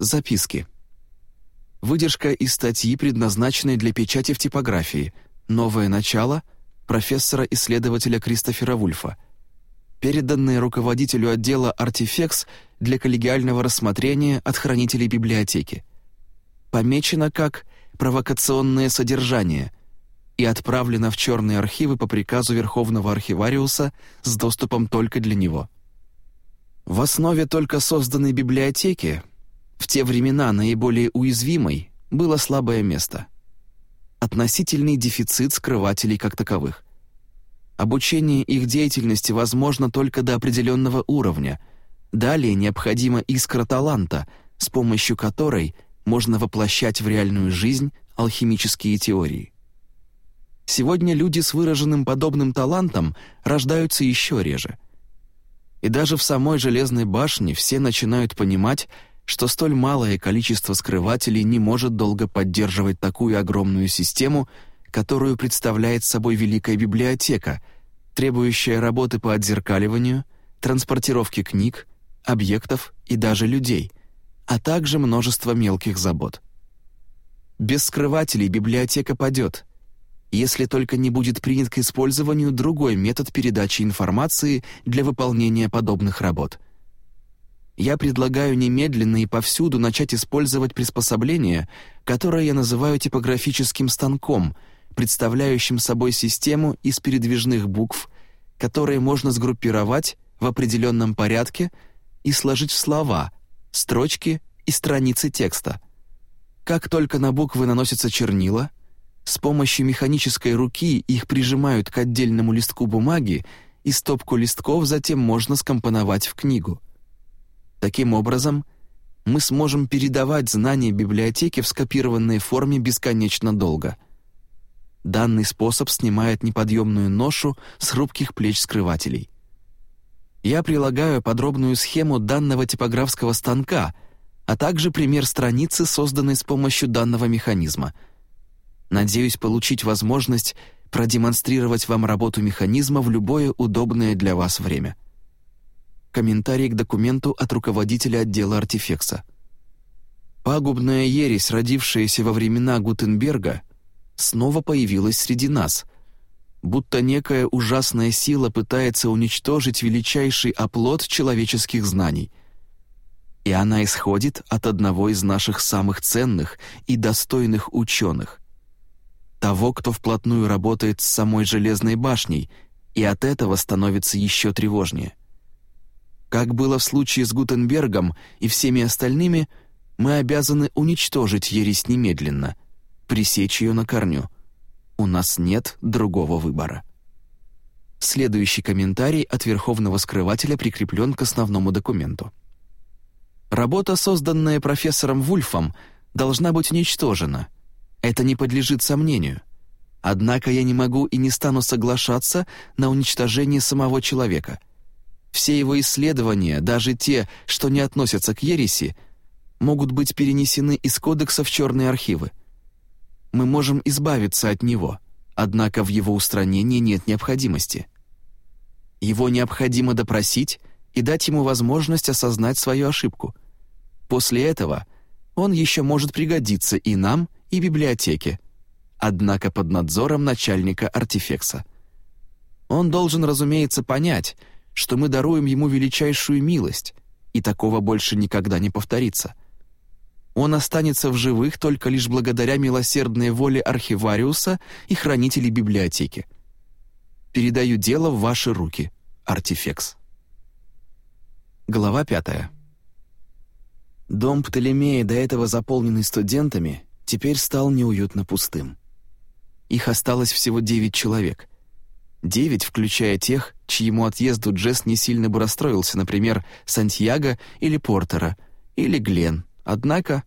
Записки. Выдержка из статьи, предназначенной для печати в типографии «Новое начало» профессора-исследователя Кристофера Вульфа, переданные руководителю отдела «Артифекс» для коллегиального рассмотрения от хранителей библиотеки. Помечено как «провокационное содержание» и отправлено в черные архивы по приказу Верховного архивариуса с доступом только для него. В основе только созданной библиотеки в те времена наиболее уязвимой было слабое место. Относительный дефицит скрывателей как таковых. Обучение их деятельности возможно только до определенного уровня. Далее необходима искра таланта, с помощью которой можно воплощать в реальную жизнь алхимические теории. Сегодня люди с выраженным подобным талантом рождаются еще реже. И даже в самой Железной башне все начинают понимать, что столь малое количество скрывателей не может долго поддерживать такую огромную систему, которую представляет собой Великая библиотека, требующая работы по отзеркаливанию, транспортировке книг, объектов и даже людей, а также множество мелких забот. Без скрывателей библиотека падет, если только не будет принят к использованию другой метод передачи информации для выполнения подобных работ — я предлагаю немедленно и повсюду начать использовать приспособление, которое я называю типографическим станком, представляющим собой систему из передвижных букв, которые можно сгруппировать в определенном порядке и сложить в слова, строчки и страницы текста. Как только на буквы наносятся чернила, с помощью механической руки их прижимают к отдельному листку бумаги, и стопку листков затем можно скомпоновать в книгу. Таким образом, мы сможем передавать знания библиотеки в скопированной форме бесконечно долго. Данный способ снимает неподъемную ношу с хрупких плеч скрывателей. Я прилагаю подробную схему данного типографского станка, а также пример страницы, созданной с помощью данного механизма. Надеюсь получить возможность продемонстрировать вам работу механизма в любое удобное для вас время. Комментарий к документу от руководителя отдела артефекса. Пагубная ересь, родившаяся во времена Гутенберга, снова появилась среди нас, будто некая ужасная сила пытается уничтожить величайший оплот человеческих знаний. И она исходит от одного из наших самых ценных и достойных ученых, того, кто вплотную работает с самой Железной башней, и от этого становится еще тревожнее. Как было в случае с Гутенбергом и всеми остальными, мы обязаны уничтожить ересь немедленно, пресечь ее на корню. У нас нет другого выбора. Следующий комментарий от Верховного Скрывателя прикреплен к основному документу. Работа, созданная профессором Вульфом, должна быть уничтожена. Это не подлежит сомнению. Однако я не могу и не стану соглашаться на уничтожение самого человека — все его исследования, даже те, что не относятся к ереси, могут быть перенесены из кодекса в черные архивы. Мы можем избавиться от него, однако в его устранении нет необходимости. Его необходимо допросить и дать ему возможность осознать свою ошибку. После этого он еще может пригодиться и нам, и библиотеке, однако под надзором начальника артефекса. Он должен, разумеется, понять, что мы даруем ему величайшую милость, и такого больше никогда не повторится. Он останется в живых только лишь благодаря милосердной воле архивариуса и хранителей библиотеки. Передаю дело в ваши руки, Артифекс. Глава пятая. Дом Птолемея, до этого заполненный студентами, теперь стал неуютно пустым. Их осталось всего девять человек — Девять, включая тех, чьему отъезду Джесс не сильно бы расстроился, например, Сантьяго или Портера, или Глен. Однако,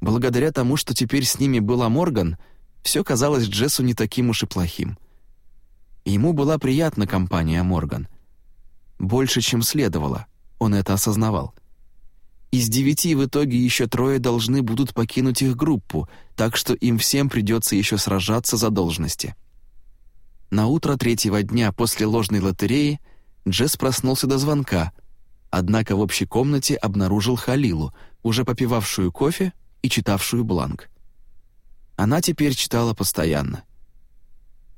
благодаря тому, что теперь с ними была Морган, все казалось Джессу не таким уж и плохим. Ему была приятна компания Морган. Больше, чем следовало, он это осознавал. Из девяти в итоге еще трое должны будут покинуть их группу, так что им всем придется еще сражаться за должности. На утро третьего дня после ложной лотереи Джесс проснулся до звонка, однако в общей комнате обнаружил Халилу, уже попивавшую кофе и читавшую бланк. Она теперь читала постоянно.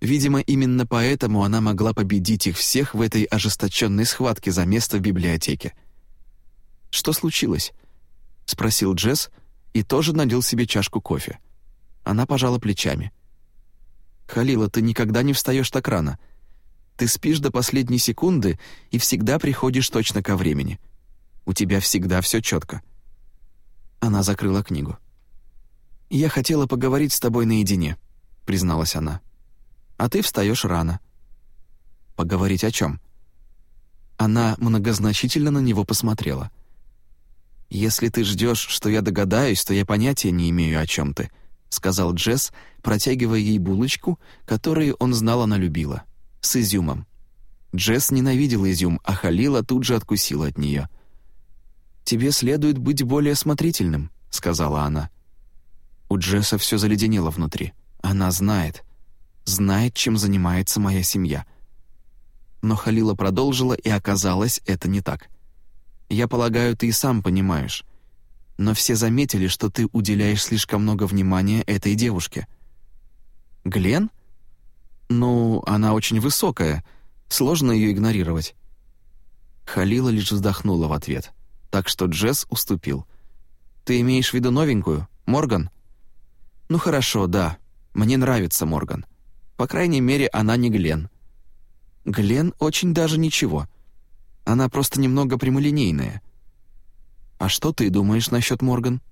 Видимо, именно поэтому она могла победить их всех в этой ожесточенной схватке за место в библиотеке. «Что случилось?» — спросил Джесс и тоже налил себе чашку кофе. Она пожала плечами. «Халила, ты никогда не встаешь так рано. Ты спишь до последней секунды и всегда приходишь точно ко времени. У тебя всегда все четко». Она закрыла книгу. «Я хотела поговорить с тобой наедине», — призналась она. «А ты встаешь рано». «Поговорить о чем?» Она многозначительно на него посмотрела. «Если ты ждешь, что я догадаюсь, то я понятия не имею, о чем ты», — сказал Джесс, протягивая ей булочку, которую он знал она любила, с изюмом. Джесс ненавидел изюм, а Халила тут же откусила от нее. «Тебе следует быть более осмотрительным», — сказала она. У Джесса все заледенело внутри. Она знает. Знает, чем занимается моя семья. Но Халила продолжила, и оказалось, это не так. «Я полагаю, ты и сам понимаешь. Но все заметили, что ты уделяешь слишком много внимания этой девушке». «Глен?» «Ну, она очень высокая. Сложно ее игнорировать». Халила лишь вздохнула в ответ — так что Джесс уступил. «Ты имеешь в виду новенькую, Морган?» «Ну хорошо, да. Мне нравится Морган. По крайней мере, она не Глен». «Глен очень даже ничего. Она просто немного прямолинейная». «А что ты думаешь насчет Морган?»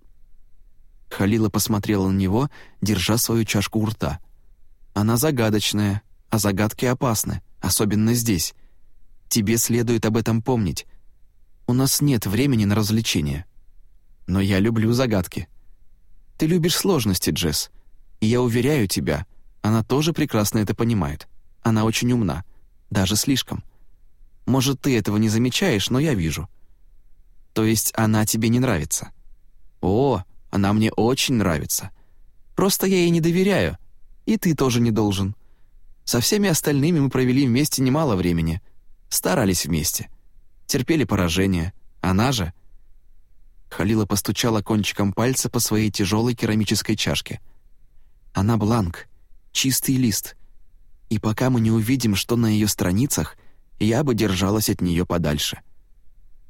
Халила посмотрела на него, держа свою чашку у рта. «Она загадочная, а загадки опасны, особенно здесь. Тебе следует об этом помнить. У нас нет времени на развлечения. Но я люблю загадки. Ты любишь сложности, Джесс. И я уверяю тебя, она тоже прекрасно это понимает. Она очень умна. Даже слишком. Может, ты этого не замечаешь, но я вижу. То есть она тебе не нравится? О, она мне очень нравится. Просто я ей не доверяю. И ты тоже не должен. Со всеми остальными мы провели вместе немало времени. Старались вместе терпели поражение. Она же... Халила постучала кончиком пальца по своей тяжелой керамической чашке. Она бланк, чистый лист. И пока мы не увидим, что на ее страницах, я бы держалась от нее подальше.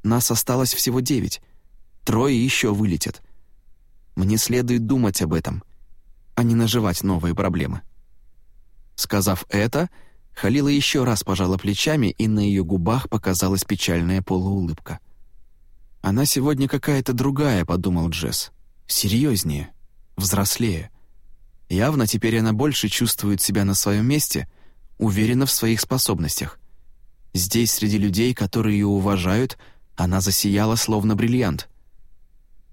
Нас осталось всего девять. Трое еще вылетят. Мне следует думать об этом, а не наживать новые проблемы. Сказав это, Халила еще раз пожала плечами, и на ее губах показалась печальная полуулыбка. «Она сегодня какая-то другая», — подумал Джесс. «Серьезнее, взрослее. Явно теперь она больше чувствует себя на своем месте, уверена в своих способностях. Здесь, среди людей, которые ее уважают, она засияла словно бриллиант.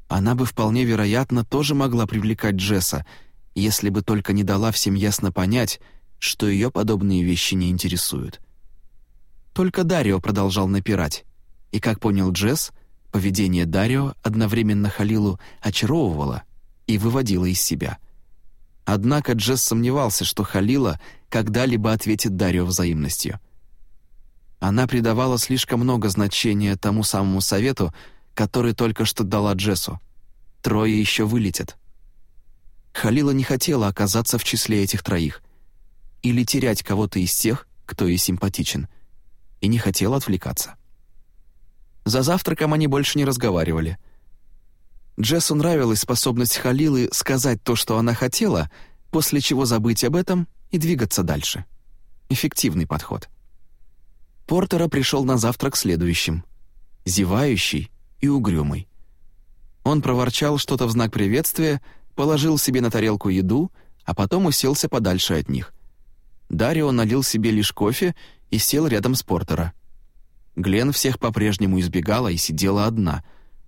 Она бы вполне вероятно тоже могла привлекать Джесса, если бы только не дала всем ясно понять, что ее подобные вещи не интересуют. Только Дарио продолжал напирать, и, как понял Джесс, поведение Дарио одновременно Халилу очаровывало и выводило из себя. Однако Джесс сомневался, что Халила когда-либо ответит Дарио взаимностью. Она придавала слишком много значения тому самому совету, который только что дала Джессу. Трое еще вылетят. Халила не хотела оказаться в числе этих троих — или терять кого-то из тех, кто ей симпатичен, и не хотел отвлекаться. За завтраком они больше не разговаривали. Джессу нравилась способность Халилы сказать то, что она хотела, после чего забыть об этом и двигаться дальше. Эффективный подход. Портера пришел на завтрак следующим. Зевающий и угрюмый. Он проворчал что-то в знак приветствия, положил себе на тарелку еду, а потом уселся подальше от них. Дарио налил себе лишь кофе и сел рядом с Портера. Глен всех по-прежнему избегала и сидела одна,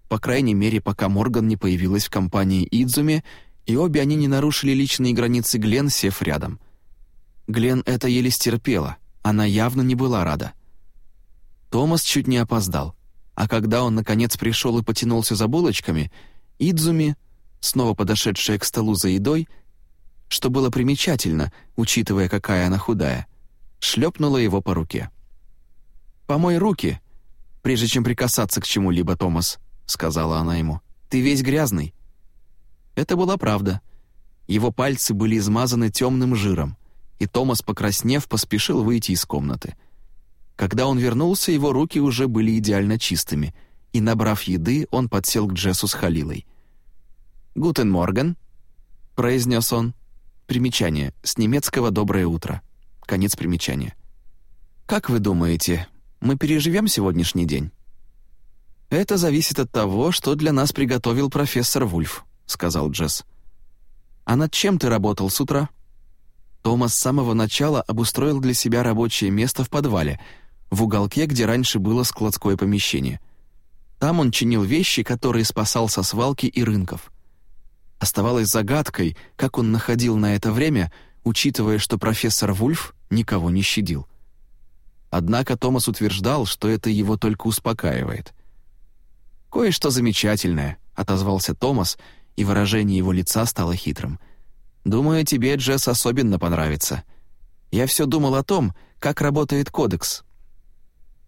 по крайней мере, пока Морган не появилась в компании Идзуми, и обе они не нарушили личные границы Глен, сев рядом. Глен это еле стерпела, она явно не была рада. Томас чуть не опоздал, а когда он, наконец, пришел и потянулся за булочками, Идзуми, снова подошедшая к столу за едой, что было примечательно, учитывая, какая она худая, шлепнула его по руке. «Помой руки!» прежде чем прикасаться к чему-либо, Томас», — сказала она ему. «Ты весь грязный». Это была правда. Его пальцы были измазаны темным жиром, и Томас, покраснев, поспешил выйти из комнаты. Когда он вернулся, его руки уже были идеально чистыми, и, набрав еды, он подсел к Джессу с Халилой. «Гутен Морган», — произнес он. Примечание. С немецкого «доброе утро». Конец примечания. «Как вы думаете, мы переживем сегодняшний день?» «Это зависит от того, что для нас приготовил профессор Вульф», — сказал Джесс. «А над чем ты работал с утра?» Томас с самого начала обустроил для себя рабочее место в подвале, в уголке, где раньше было складское помещение. Там он чинил вещи, которые спасал со свалки и рынков. Оставалось загадкой, как он находил на это время, учитывая, что профессор Вульф никого не щадил. Однако Томас утверждал, что это его только успокаивает. «Кое-что замечательное», — отозвался Томас, и выражение его лица стало хитрым. «Думаю, тебе, Джесс, особенно понравится. Я все думал о том, как работает кодекс.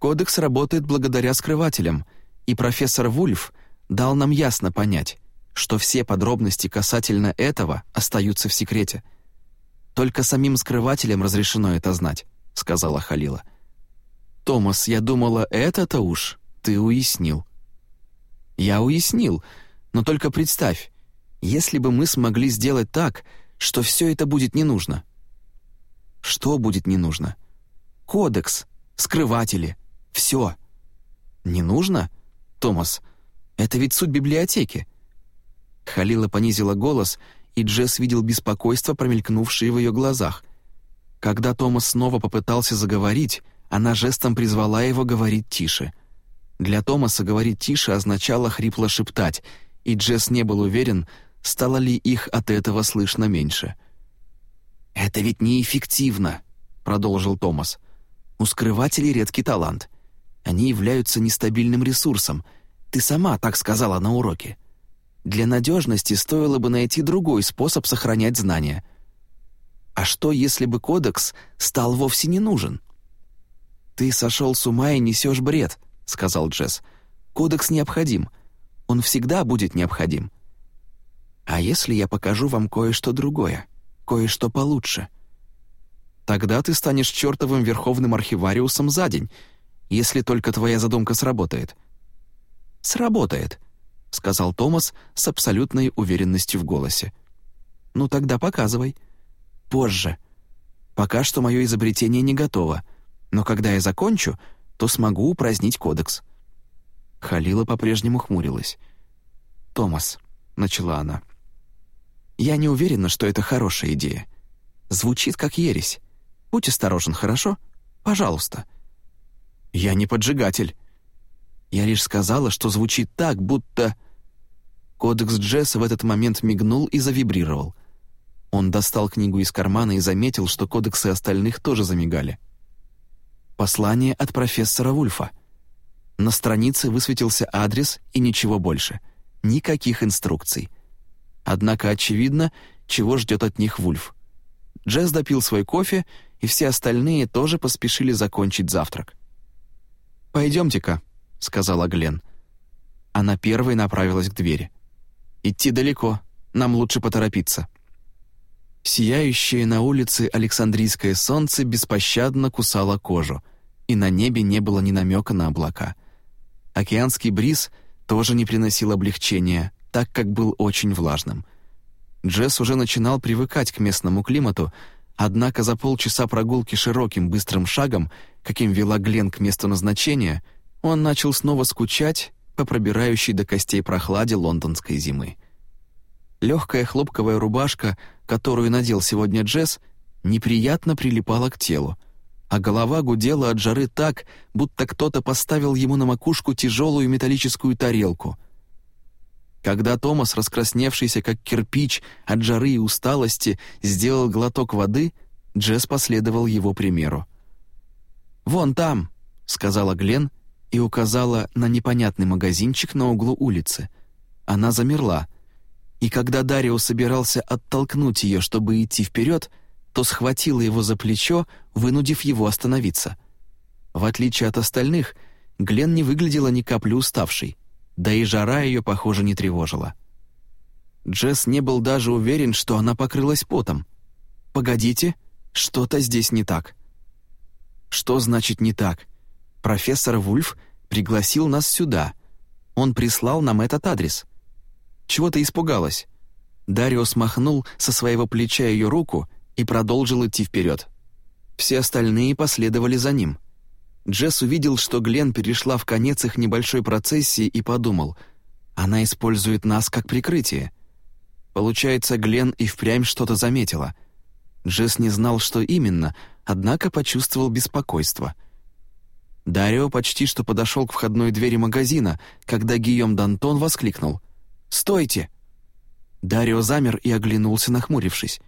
Кодекс работает благодаря скрывателям, и профессор Вульф дал нам ясно понять, что все подробности касательно этого остаются в секрете. Только самим скрывателям разрешено это знать», — сказала Халила. — «Томас, я думала, это-то уж ты уяснил». «Я уяснил, но только представь, если бы мы смогли сделать так, что все это будет не нужно». «Что будет не нужно?» «Кодекс, скрыватели, все». «Не нужно? Томас, это ведь суть библиотеки». Халила понизила голос, и Джесс видел беспокойство, промелькнувшее в ее глазах. Когда Томас снова попытался заговорить, она жестом призвала его говорить тише. Для Томаса говорить тише означало хрипло шептать, и Джесс не был уверен, стало ли их от этого слышно меньше. «Это ведь неэффективно», — продолжил Томас. «У скрывателей редкий талант. Они являются нестабильным ресурсом. Ты сама так сказала на уроке. Для надежности стоило бы найти другой способ сохранять знания. А что, если бы кодекс стал вовсе не нужен?» «Ты сошел с ума и несешь бред», — сказал Джесс. «Кодекс необходим. Он всегда будет необходим». «А если я покажу вам кое-что другое, кое-что получше?» «Тогда ты станешь чертовым верховным архивариусом за день, если только твоя задумка сработает». «Сработает», — сказал Томас с абсолютной уверенностью в голосе. «Ну тогда показывай. Позже. Пока что мое изобретение не готово но когда я закончу, то смогу упразднить кодекс». Халила по-прежнему хмурилась. «Томас», — начала она, — «я не уверена, что это хорошая идея. Звучит как ересь. Будь осторожен, хорошо? Пожалуйста». «Я не поджигатель». Я лишь сказала, что звучит так, будто... Кодекс Джесса в этот момент мигнул и завибрировал. Он достал книгу из кармана и заметил, что кодексы остальных тоже замигали. Послание от профессора Вульфа. На странице высветился адрес и ничего больше. Никаких инструкций. Однако очевидно, чего ждет от них Вульф. Джесс допил свой кофе, и все остальные тоже поспешили закончить завтрак. «Пойдемте-ка», — сказала Глен. Она первой направилась к двери. «Идти далеко, нам лучше поторопиться». Сияющее на улице Александрийское солнце беспощадно кусало кожу, и на небе не было ни намека на облака. Океанский бриз тоже не приносил облегчения, так как был очень влажным. Джесс уже начинал привыкать к местному климату, однако за полчаса прогулки широким быстрым шагом, каким вела Глен к месту назначения, он начал снова скучать по пробирающей до костей прохладе лондонской зимы. Легкая хлопковая рубашка, которую надел сегодня Джесс, неприятно прилипала к телу, а голова гудела от жары так, будто кто-то поставил ему на макушку тяжелую металлическую тарелку. Когда Томас, раскрасневшийся как кирпич от жары и усталости, сделал глоток воды, Джесс последовал его примеру. «Вон там», — сказала Глен и указала на непонятный магазинчик на углу улицы. Она замерла — и когда Дарио собирался оттолкнуть ее, чтобы идти вперед, то схватила его за плечо, вынудив его остановиться. В отличие от остальных, Глен не выглядела ни капли уставшей, да и жара ее, похоже, не тревожила. Джесс не был даже уверен, что она покрылась потом. «Погодите, что-то здесь не так». «Что значит «не так»?» Профессор Вульф пригласил нас сюда. Он прислал нам этот адрес. Чего ты испугалась?» Дарио смахнул со своего плеча ее руку и продолжил идти вперед. Все остальные последовали за ним. Джесс увидел, что Глен перешла в конец их небольшой процессии и подумал, она использует нас как прикрытие. Получается, Глен и впрямь что-то заметила. Джесс не знал, что именно, однако почувствовал беспокойство. Дарио почти что подошел к входной двери магазина, когда Гийом Дантон воскликнул. «Стойте!» Дарио замер и оглянулся, нахмурившись.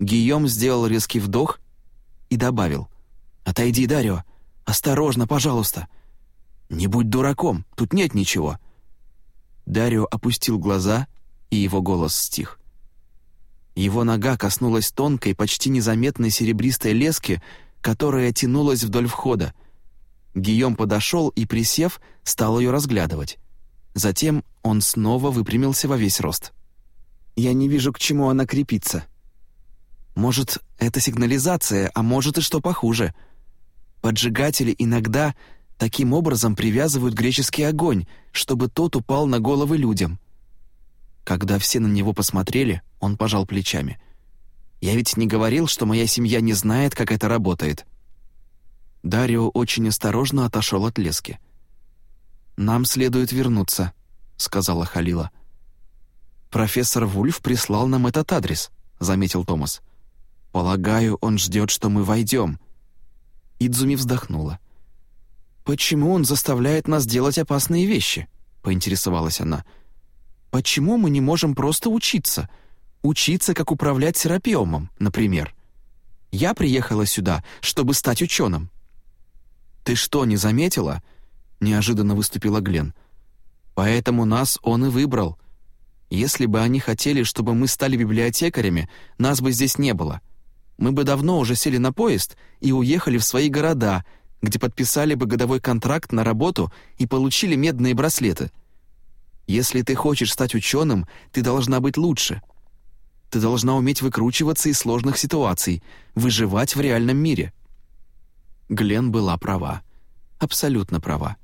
Гийом сделал резкий вдох и добавил. «Отойди, Дарио! Осторожно, пожалуйста!» «Не будь дураком, тут нет ничего!» Дарио опустил глаза, и его голос стих. Его нога коснулась тонкой, почти незаметной серебристой лески, которая тянулась вдоль входа. Гийом подошел и, присев, стал ее разглядывать. Затем он снова выпрямился во весь рост. «Я не вижу, к чему она крепится. Может, это сигнализация, а может и что похуже. Поджигатели иногда таким образом привязывают греческий огонь, чтобы тот упал на головы людям». Когда все на него посмотрели, он пожал плечами. «Я ведь не говорил, что моя семья не знает, как это работает». Дарио очень осторожно отошел от лески. «Нам следует вернуться», — сказала Халила. «Профессор Вульф прислал нам этот адрес», — заметил Томас. «Полагаю, он ждет, что мы войдем». Идзуми вздохнула. «Почему он заставляет нас делать опасные вещи?» — поинтересовалась она. «Почему мы не можем просто учиться? Учиться, как управлять серапиумом, например. Я приехала сюда, чтобы стать ученым». «Ты что, не заметила?» неожиданно выступила Глен. Поэтому нас он и выбрал. Если бы они хотели, чтобы мы стали библиотекарями, нас бы здесь не было. Мы бы давно уже сели на поезд и уехали в свои города, где подписали бы годовой контракт на работу и получили медные браслеты. Если ты хочешь стать ученым, ты должна быть лучше. Ты должна уметь выкручиваться из сложных ситуаций, выживать в реальном мире. Глен была права. Абсолютно права.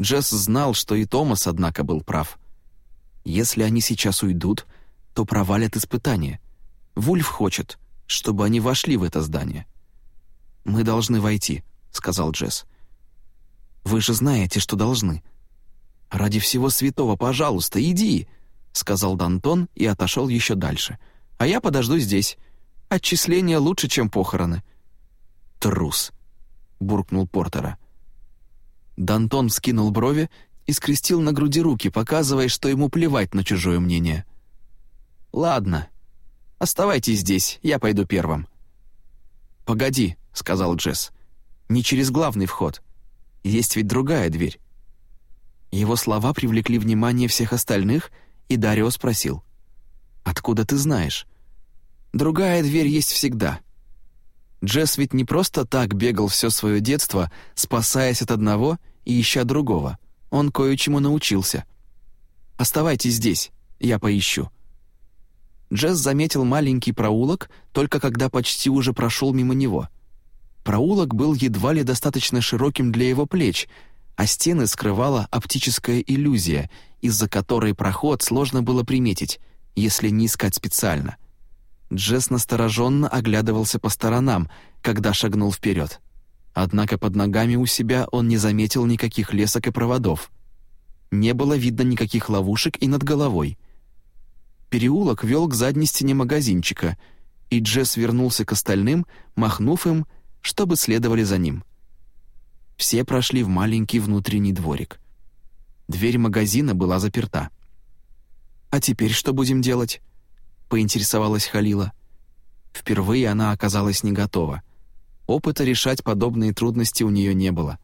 Джесс знал, что и Томас, однако, был прав. Если они сейчас уйдут, то провалят испытание. Вульф хочет, чтобы они вошли в это здание. «Мы должны войти», — сказал Джесс. «Вы же знаете, что должны». «Ради всего святого, пожалуйста, иди», — сказал Дантон и отошел еще дальше. «А я подожду здесь. Отчисление лучше, чем похороны». «Трус», — буркнул Портера. Дантон скинул брови и скрестил на груди руки, показывая, что ему плевать на чужое мнение. «Ладно, оставайтесь здесь, я пойду первым». «Погоди», — сказал Джесс, — «не через главный вход. Есть ведь другая дверь». Его слова привлекли внимание всех остальных, и Дарио спросил. «Откуда ты знаешь?» «Другая дверь есть всегда», Джесс ведь не просто так бегал все свое детство, спасаясь от одного и ища другого. Он кое-чему научился. «Оставайтесь здесь, я поищу». Джесс заметил маленький проулок, только когда почти уже прошел мимо него. Проулок был едва ли достаточно широким для его плеч, а стены скрывала оптическая иллюзия, из-за которой проход сложно было приметить, если не искать специально. Джесс настороженно оглядывался по сторонам, когда шагнул вперед. Однако под ногами у себя он не заметил никаких лесок и проводов. Не было видно никаких ловушек и над головой. Переулок вел к задней стене магазинчика, и Джесс вернулся к остальным, махнув им, чтобы следовали за ним. Все прошли в маленький внутренний дворик. Дверь магазина была заперта. «А теперь что будем делать?» — поинтересовалась Халила. Впервые она оказалась не готова. Опыта решать подобные трудности у нее не было.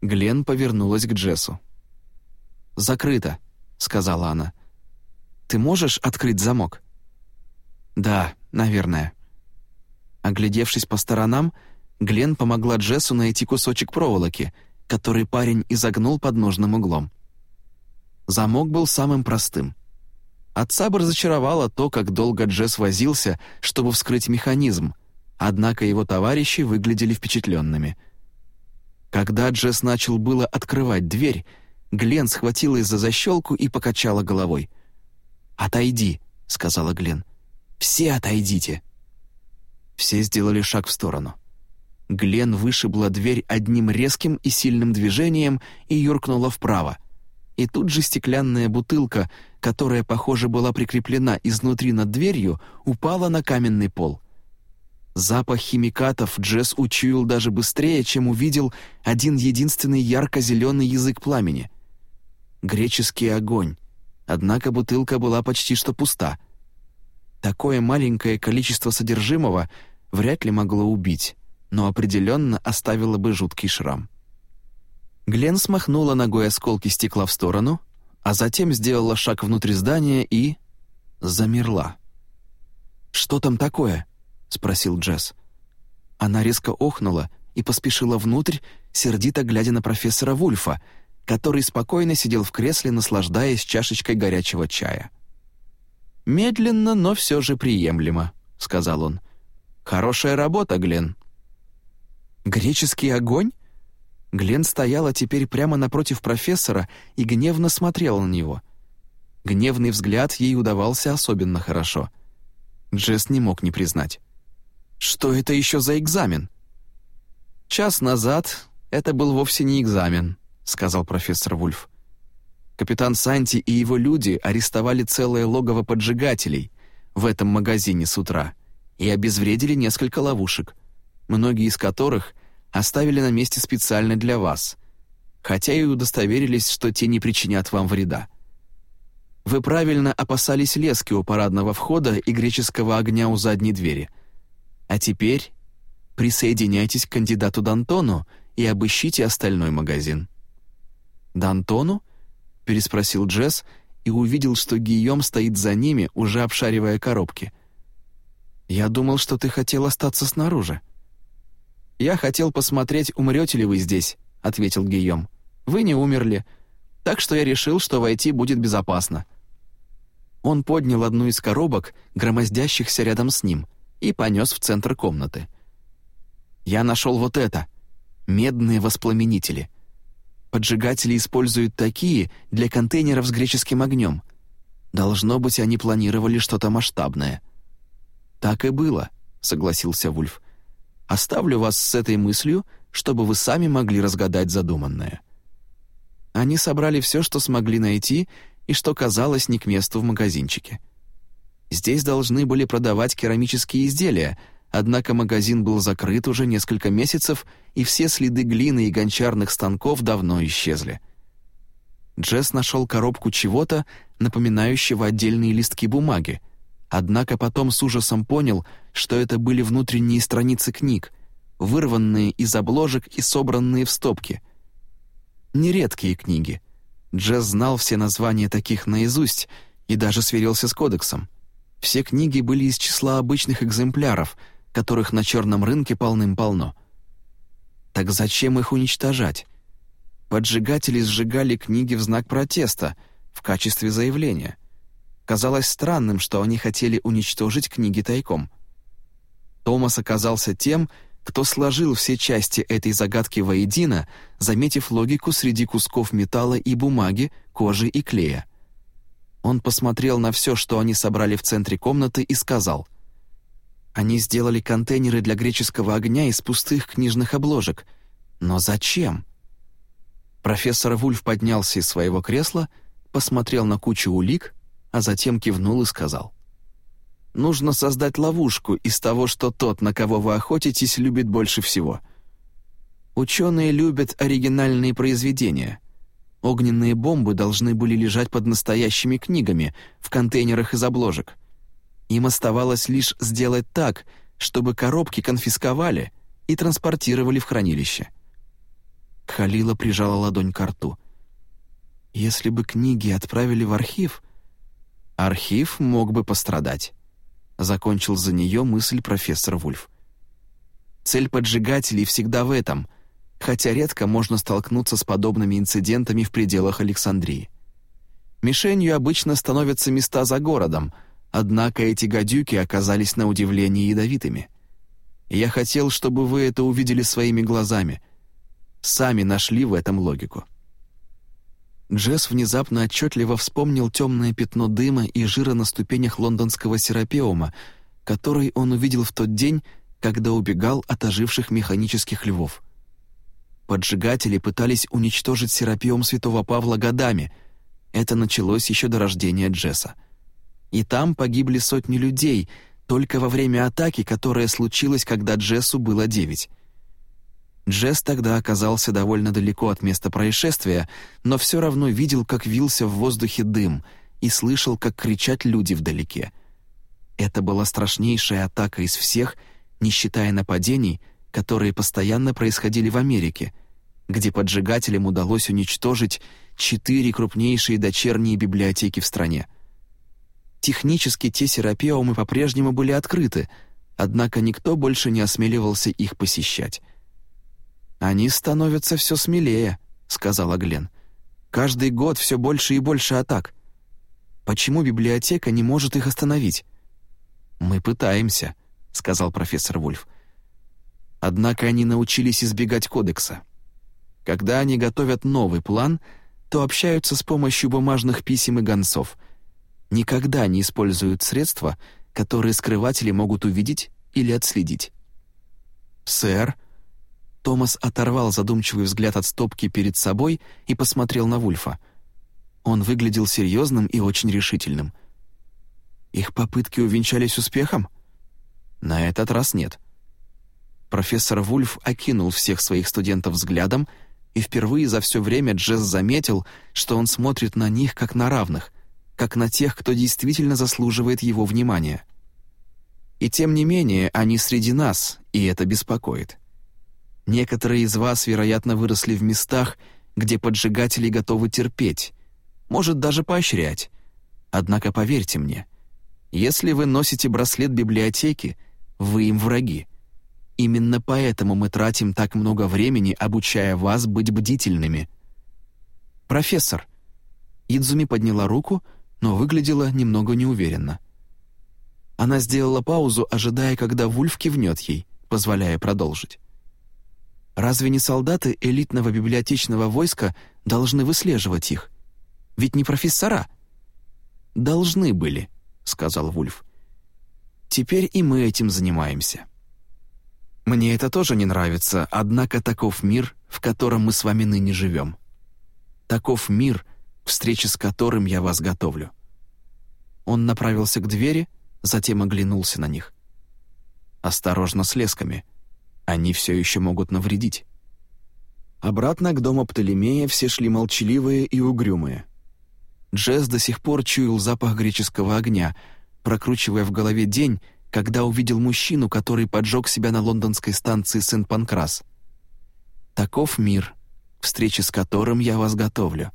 Глен повернулась к Джессу. «Закрыто», — сказала она. «Ты можешь открыть замок?» «Да, наверное». Оглядевшись по сторонам, Глен помогла Джессу найти кусочек проволоки который парень изогнул под нужным углом. Замок был самым простым. Отца бы разочаровало то, как долго Джесс возился, чтобы вскрыть механизм, однако его товарищи выглядели впечатленными. Когда Джесс начал было открывать дверь, Глен схватилась за защелку и покачала головой. «Отойди», — сказала Глен. «Все отойдите». Все сделали шаг в сторону. Глен вышибла дверь одним резким и сильным движением и юркнула вправо. И тут же стеклянная бутылка, которая, похоже, была прикреплена изнутри над дверью, упала на каменный пол. Запах химикатов Джесс учуял даже быстрее, чем увидел один единственный ярко-зеленый язык пламени. Греческий огонь. Однако бутылка была почти что пуста. Такое маленькое количество содержимого вряд ли могло убить но определенно оставила бы жуткий шрам. Глен смахнула ногой осколки стекла в сторону, а затем сделала шаг внутрь здания и... замерла. «Что там такое?» — спросил Джесс. Она резко охнула и поспешила внутрь, сердито глядя на профессора Вульфа, который спокойно сидел в кресле, наслаждаясь чашечкой горячего чая. «Медленно, но все же приемлемо», — сказал он. «Хорошая работа, Глен. Греческий огонь? Глен стояла теперь прямо напротив профессора и гневно смотрела на него. Гневный взгляд ей удавался особенно хорошо. Джесс не мог не признать. «Что это еще за экзамен?» «Час назад это был вовсе не экзамен», — сказал профессор Вульф. Капитан Санти и его люди арестовали целое логово поджигателей в этом магазине с утра и обезвредили несколько ловушек — многие из которых оставили на месте специально для вас, хотя и удостоверились, что те не причинят вам вреда. Вы правильно опасались лески у парадного входа и греческого огня у задней двери. А теперь присоединяйтесь к кандидату Д'Антону и обыщите остальной магазин». «Д'Антону?» — переспросил Джесс и увидел, что Гийом стоит за ними, уже обшаривая коробки. «Я думал, что ты хотел остаться снаружи». «Я хотел посмотреть, умрете ли вы здесь», — ответил Гийом. «Вы не умерли, так что я решил, что войти будет безопасно». Он поднял одну из коробок, громоздящихся рядом с ним, и понес в центр комнаты. «Я нашел вот это. Медные воспламенители. Поджигатели используют такие для контейнеров с греческим огнем. Должно быть, они планировали что-то масштабное». «Так и было», — согласился Вульф. Оставлю вас с этой мыслью, чтобы вы сами могли разгадать задуманное». Они собрали все, что смогли найти и что казалось не к месту в магазинчике. Здесь должны были продавать керамические изделия, однако магазин был закрыт уже несколько месяцев, и все следы глины и гончарных станков давно исчезли. Джесс нашел коробку чего-то, напоминающего отдельные листки бумаги, Однако потом с ужасом понял, что это были внутренние страницы книг, вырванные из обложек и собранные в стопки. Нередкие книги. Джесс знал все названия таких наизусть и даже сверился с кодексом. Все книги были из числа обычных экземпляров, которых на черном рынке полным-полно. Так зачем их уничтожать? Поджигатели сжигали книги в знак протеста, в качестве заявления — Казалось странным, что они хотели уничтожить книги тайком. Томас оказался тем, кто сложил все части этой загадки воедино, заметив логику среди кусков металла и бумаги, кожи и клея. Он посмотрел на все, что они собрали в центре комнаты, и сказал, «Они сделали контейнеры для греческого огня из пустых книжных обложек. Но зачем?» Профессор Вульф поднялся из своего кресла, посмотрел на кучу улик, а затем кивнул и сказал. «Нужно создать ловушку из того, что тот, на кого вы охотитесь, любит больше всего. Ученые любят оригинальные произведения. Огненные бомбы должны были лежать под настоящими книгами в контейнерах из обложек. Им оставалось лишь сделать так, чтобы коробки конфисковали и транспортировали в хранилище». Халила прижала ладонь к рту. «Если бы книги отправили в архив, Архив мог бы пострадать. Закончил за нее мысль профессор Вульф. Цель поджигателей всегда в этом хотя редко можно столкнуться с подобными инцидентами в пределах Александрии. Мишенью обычно становятся места за городом, однако эти гадюки оказались на удивление ядовитыми. Я хотел, чтобы вы это увидели своими глазами. Сами нашли в этом логику. Джесс внезапно отчетливо вспомнил темное пятно дыма и жира на ступенях лондонского серапеума, который он увидел в тот день, когда убегал от оживших механических львов. Поджигатели пытались уничтожить серапиум святого Павла годами. Это началось еще до рождения Джесса. И там погибли сотни людей, только во время атаки, которая случилась, когда Джессу было девять. Джесс тогда оказался довольно далеко от места происшествия, но все равно видел, как вился в воздухе дым, и слышал, как кричат люди вдалеке. Это была страшнейшая атака из всех, не считая нападений, которые постоянно происходили в Америке, где поджигателям удалось уничтожить четыре крупнейшие дочерние библиотеки в стране. Технически те серапеумы по-прежнему были открыты, однако никто больше не осмеливался их посещать. «Они становятся все смелее», — сказала Глен. «Каждый год все больше и больше атак. Почему библиотека не может их остановить?» «Мы пытаемся», — сказал профессор Вульф. «Однако они научились избегать кодекса. Когда они готовят новый план, то общаются с помощью бумажных писем и гонцов. Никогда не используют средства, которые скрыватели могут увидеть или отследить». «Сэр», Томас оторвал задумчивый взгляд от стопки перед собой и посмотрел на Вульфа. Он выглядел серьезным и очень решительным. «Их попытки увенчались успехом?» «На этот раз нет». Профессор Вульф окинул всех своих студентов взглядом, и впервые за все время Джесс заметил, что он смотрит на них как на равных, как на тех, кто действительно заслуживает его внимания. И тем не менее, они среди нас, и это беспокоит. Некоторые из вас, вероятно, выросли в местах, где поджигатели готовы терпеть, может даже поощрять. Однако поверьте мне, если вы носите браслет библиотеки, вы им враги. Именно поэтому мы тратим так много времени, обучая вас быть бдительными. Профессор. Идзуми подняла руку, но выглядела немного неуверенно. Она сделала паузу, ожидая, когда Вульф кивнет ей, позволяя продолжить. Разве не солдаты элитного библиотечного войска должны выслеживать их? Ведь не профессора. Должны были, сказал Вульф. Теперь и мы этим занимаемся. Мне это тоже не нравится, однако таков мир, в котором мы с вами ныне живем. Таков мир, к встрече с которым я вас готовлю. Он направился к двери, затем оглянулся на них. «Осторожно с лесками», они все еще могут навредить. Обратно к дому Птолемея все шли молчаливые и угрюмые. Джесс до сих пор чуял запах греческого огня, прокручивая в голове день, когда увидел мужчину, который поджег себя на лондонской станции Сент-Панкрас. «Таков мир, встречи с которым я вас готовлю».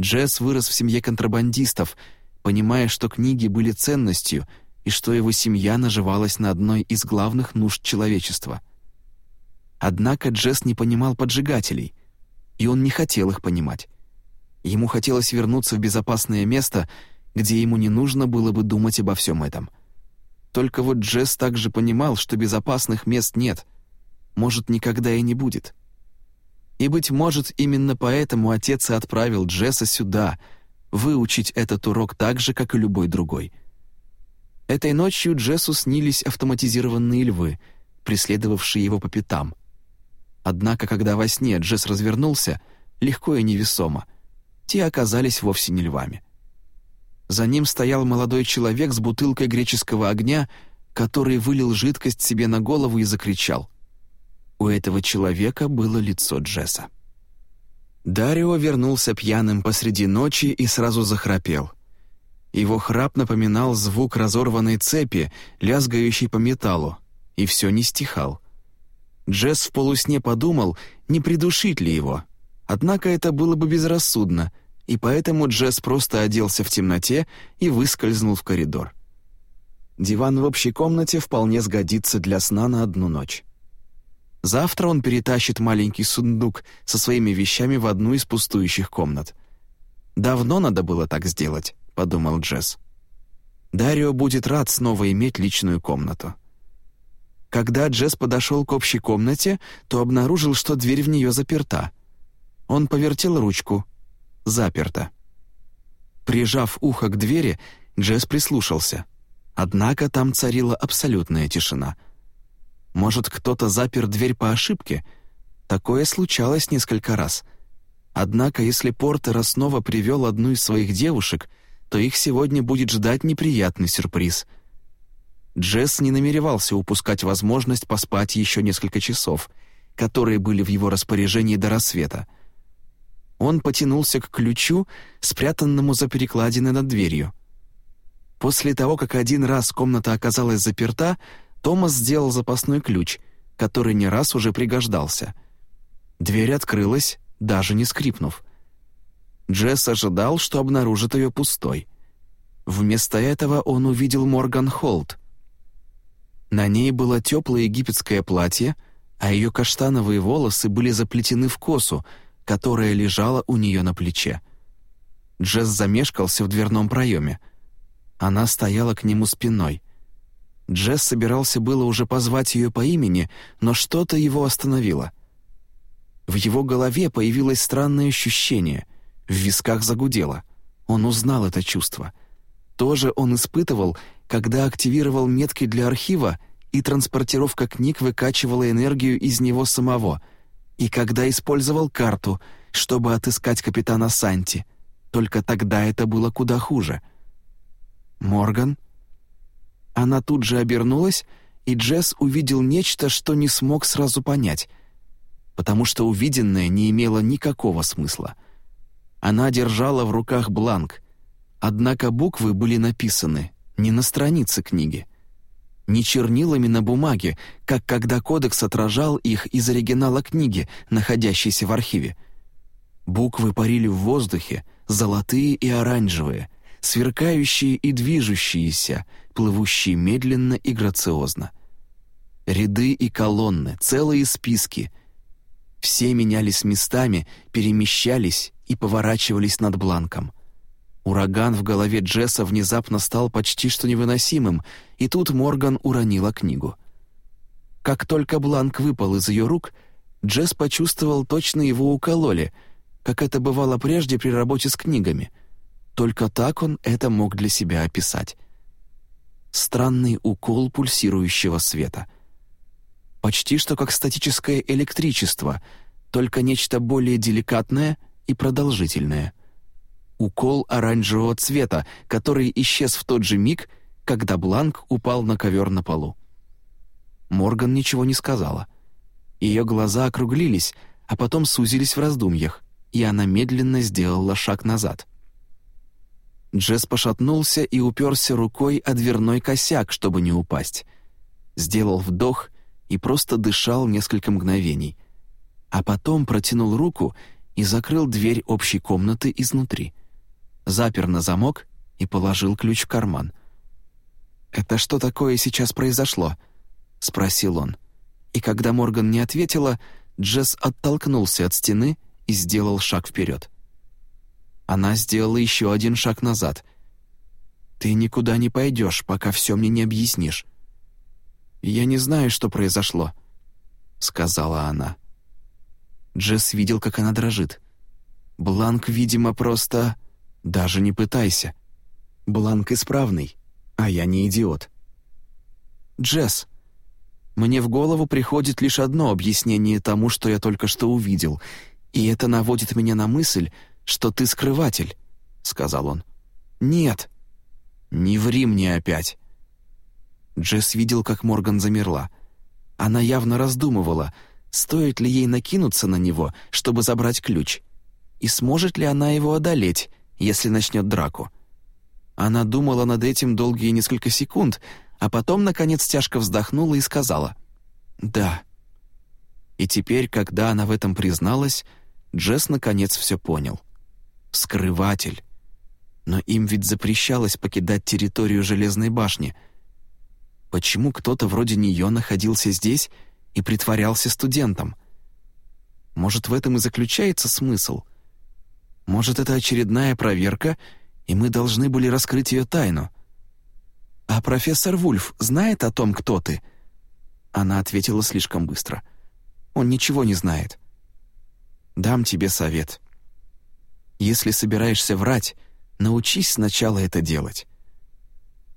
Джесс вырос в семье контрабандистов, понимая, что книги были ценностью — и что его семья наживалась на одной из главных нужд человечества. Однако Джесс не понимал поджигателей, и он не хотел их понимать. Ему хотелось вернуться в безопасное место, где ему не нужно было бы думать обо всем этом. Только вот Джесс также понимал, что безопасных мест нет, может, никогда и не будет. И, быть может, именно поэтому отец и отправил Джесса сюда, выучить этот урок так же, как и любой другой — Этой ночью Джессу снились автоматизированные львы, преследовавшие его по пятам. Однако, когда во сне Джесс развернулся, легко и невесомо, те оказались вовсе не львами. За ним стоял молодой человек с бутылкой греческого огня, который вылил жидкость себе на голову и закричал. У этого человека было лицо Джесса. Дарио вернулся пьяным посреди ночи и сразу захрапел — его храп напоминал звук разорванной цепи, лязгающей по металлу, и все не стихал. Джесс в полусне подумал, не придушить ли его. Однако это было бы безрассудно, и поэтому Джесс просто оделся в темноте и выскользнул в коридор. Диван в общей комнате вполне сгодится для сна на одну ночь. Завтра он перетащит маленький сундук со своими вещами в одну из пустующих комнат. «Давно надо было так сделать», — подумал Джесс. Дарио будет рад снова иметь личную комнату. Когда Джесс подошел к общей комнате, то обнаружил, что дверь в нее заперта. Он повертел ручку. Заперто. Прижав ухо к двери, Джесс прислушался. Однако там царила абсолютная тишина. Может, кто-то запер дверь по ошибке? Такое случалось несколько раз. Однако, если Портер снова привел одну из своих девушек, то их сегодня будет ждать неприятный сюрприз. Джесс не намеревался упускать возможность поспать еще несколько часов, которые были в его распоряжении до рассвета. Он потянулся к ключу, спрятанному за перекладиной над дверью. После того, как один раз комната оказалась заперта, Томас сделал запасной ключ, который не раз уже пригождался. Дверь открылась, даже не скрипнув. Джесс ожидал, что обнаружит ее пустой. Вместо этого он увидел Морган Холт. На ней было теплое египетское платье, а ее каштановые волосы были заплетены в косу, которая лежала у нее на плече. Джесс замешкался в дверном проеме. Она стояла к нему спиной. Джесс собирался было уже позвать ее по имени, но что-то его остановило. В его голове появилось странное ощущение — в висках загудело. Он узнал это чувство. То же он испытывал, когда активировал метки для архива, и транспортировка книг выкачивала энергию из него самого, и когда использовал карту, чтобы отыскать капитана Санти. Только тогда это было куда хуже. «Морган?» Она тут же обернулась, и Джесс увидел нечто, что не смог сразу понять, потому что увиденное не имело никакого смысла — она держала в руках бланк, однако буквы были написаны не на странице книги, не чернилами на бумаге, как когда кодекс отражал их из оригинала книги, находящейся в архиве. Буквы парили в воздухе, золотые и оранжевые, сверкающие и движущиеся, плывущие медленно и грациозно. Ряды и колонны, целые списки. Все менялись местами, перемещались и поворачивались над бланком. Ураган в голове Джесса внезапно стал почти что невыносимым, и тут Морган уронила книгу. Как только бланк выпал из ее рук, Джесс почувствовал, точно его укололи, как это бывало прежде при работе с книгами. Только так он это мог для себя описать. Странный укол пульсирующего света. Почти что как статическое электричество, только нечто более деликатное — и продолжительное. Укол оранжевого цвета, который исчез в тот же миг, когда бланк упал на ковер на полу. Морган ничего не сказала. Ее глаза округлились, а потом сузились в раздумьях, и она медленно сделала шаг назад. Джесс пошатнулся и уперся рукой о дверной косяк, чтобы не упасть. Сделал вдох и просто дышал несколько мгновений. А потом протянул руку и закрыл дверь общей комнаты изнутри. Запер на замок и положил ключ в карман. «Это что такое сейчас произошло?» — спросил он. И когда Морган не ответила, Джесс оттолкнулся от стены и сделал шаг вперед. Она сделала еще один шаг назад. «Ты никуда не пойдешь, пока все мне не объяснишь». «Я не знаю, что произошло», — сказала она. Джесс видел, как она дрожит. Бланк, видимо, просто... Даже не пытайся. Бланк исправный, а я не идиот. Джесс, мне в голову приходит лишь одно объяснение тому, что я только что увидел, и это наводит меня на мысль, что ты скрыватель, — сказал он. Нет. Не ври мне опять. Джесс видел, как Морган замерла. Она явно раздумывала — Стоит ли ей накинуться на него, чтобы забрать ключ? И сможет ли она его одолеть, если начнет драку? Она думала над этим долгие несколько секунд, а потом, наконец, тяжко вздохнула и сказала «Да». И теперь, когда она в этом призналась, Джесс наконец все понял. Скрыватель. Но им ведь запрещалось покидать территорию Железной башни. Почему кто-то вроде нее находился здесь и притворялся студентом. Может, в этом и заключается смысл? Может, это очередная проверка, и мы должны были раскрыть ее тайну? «А профессор Вульф знает о том, кто ты?» Она ответила слишком быстро. «Он ничего не знает». «Дам тебе совет. Если собираешься врать, научись сначала это делать».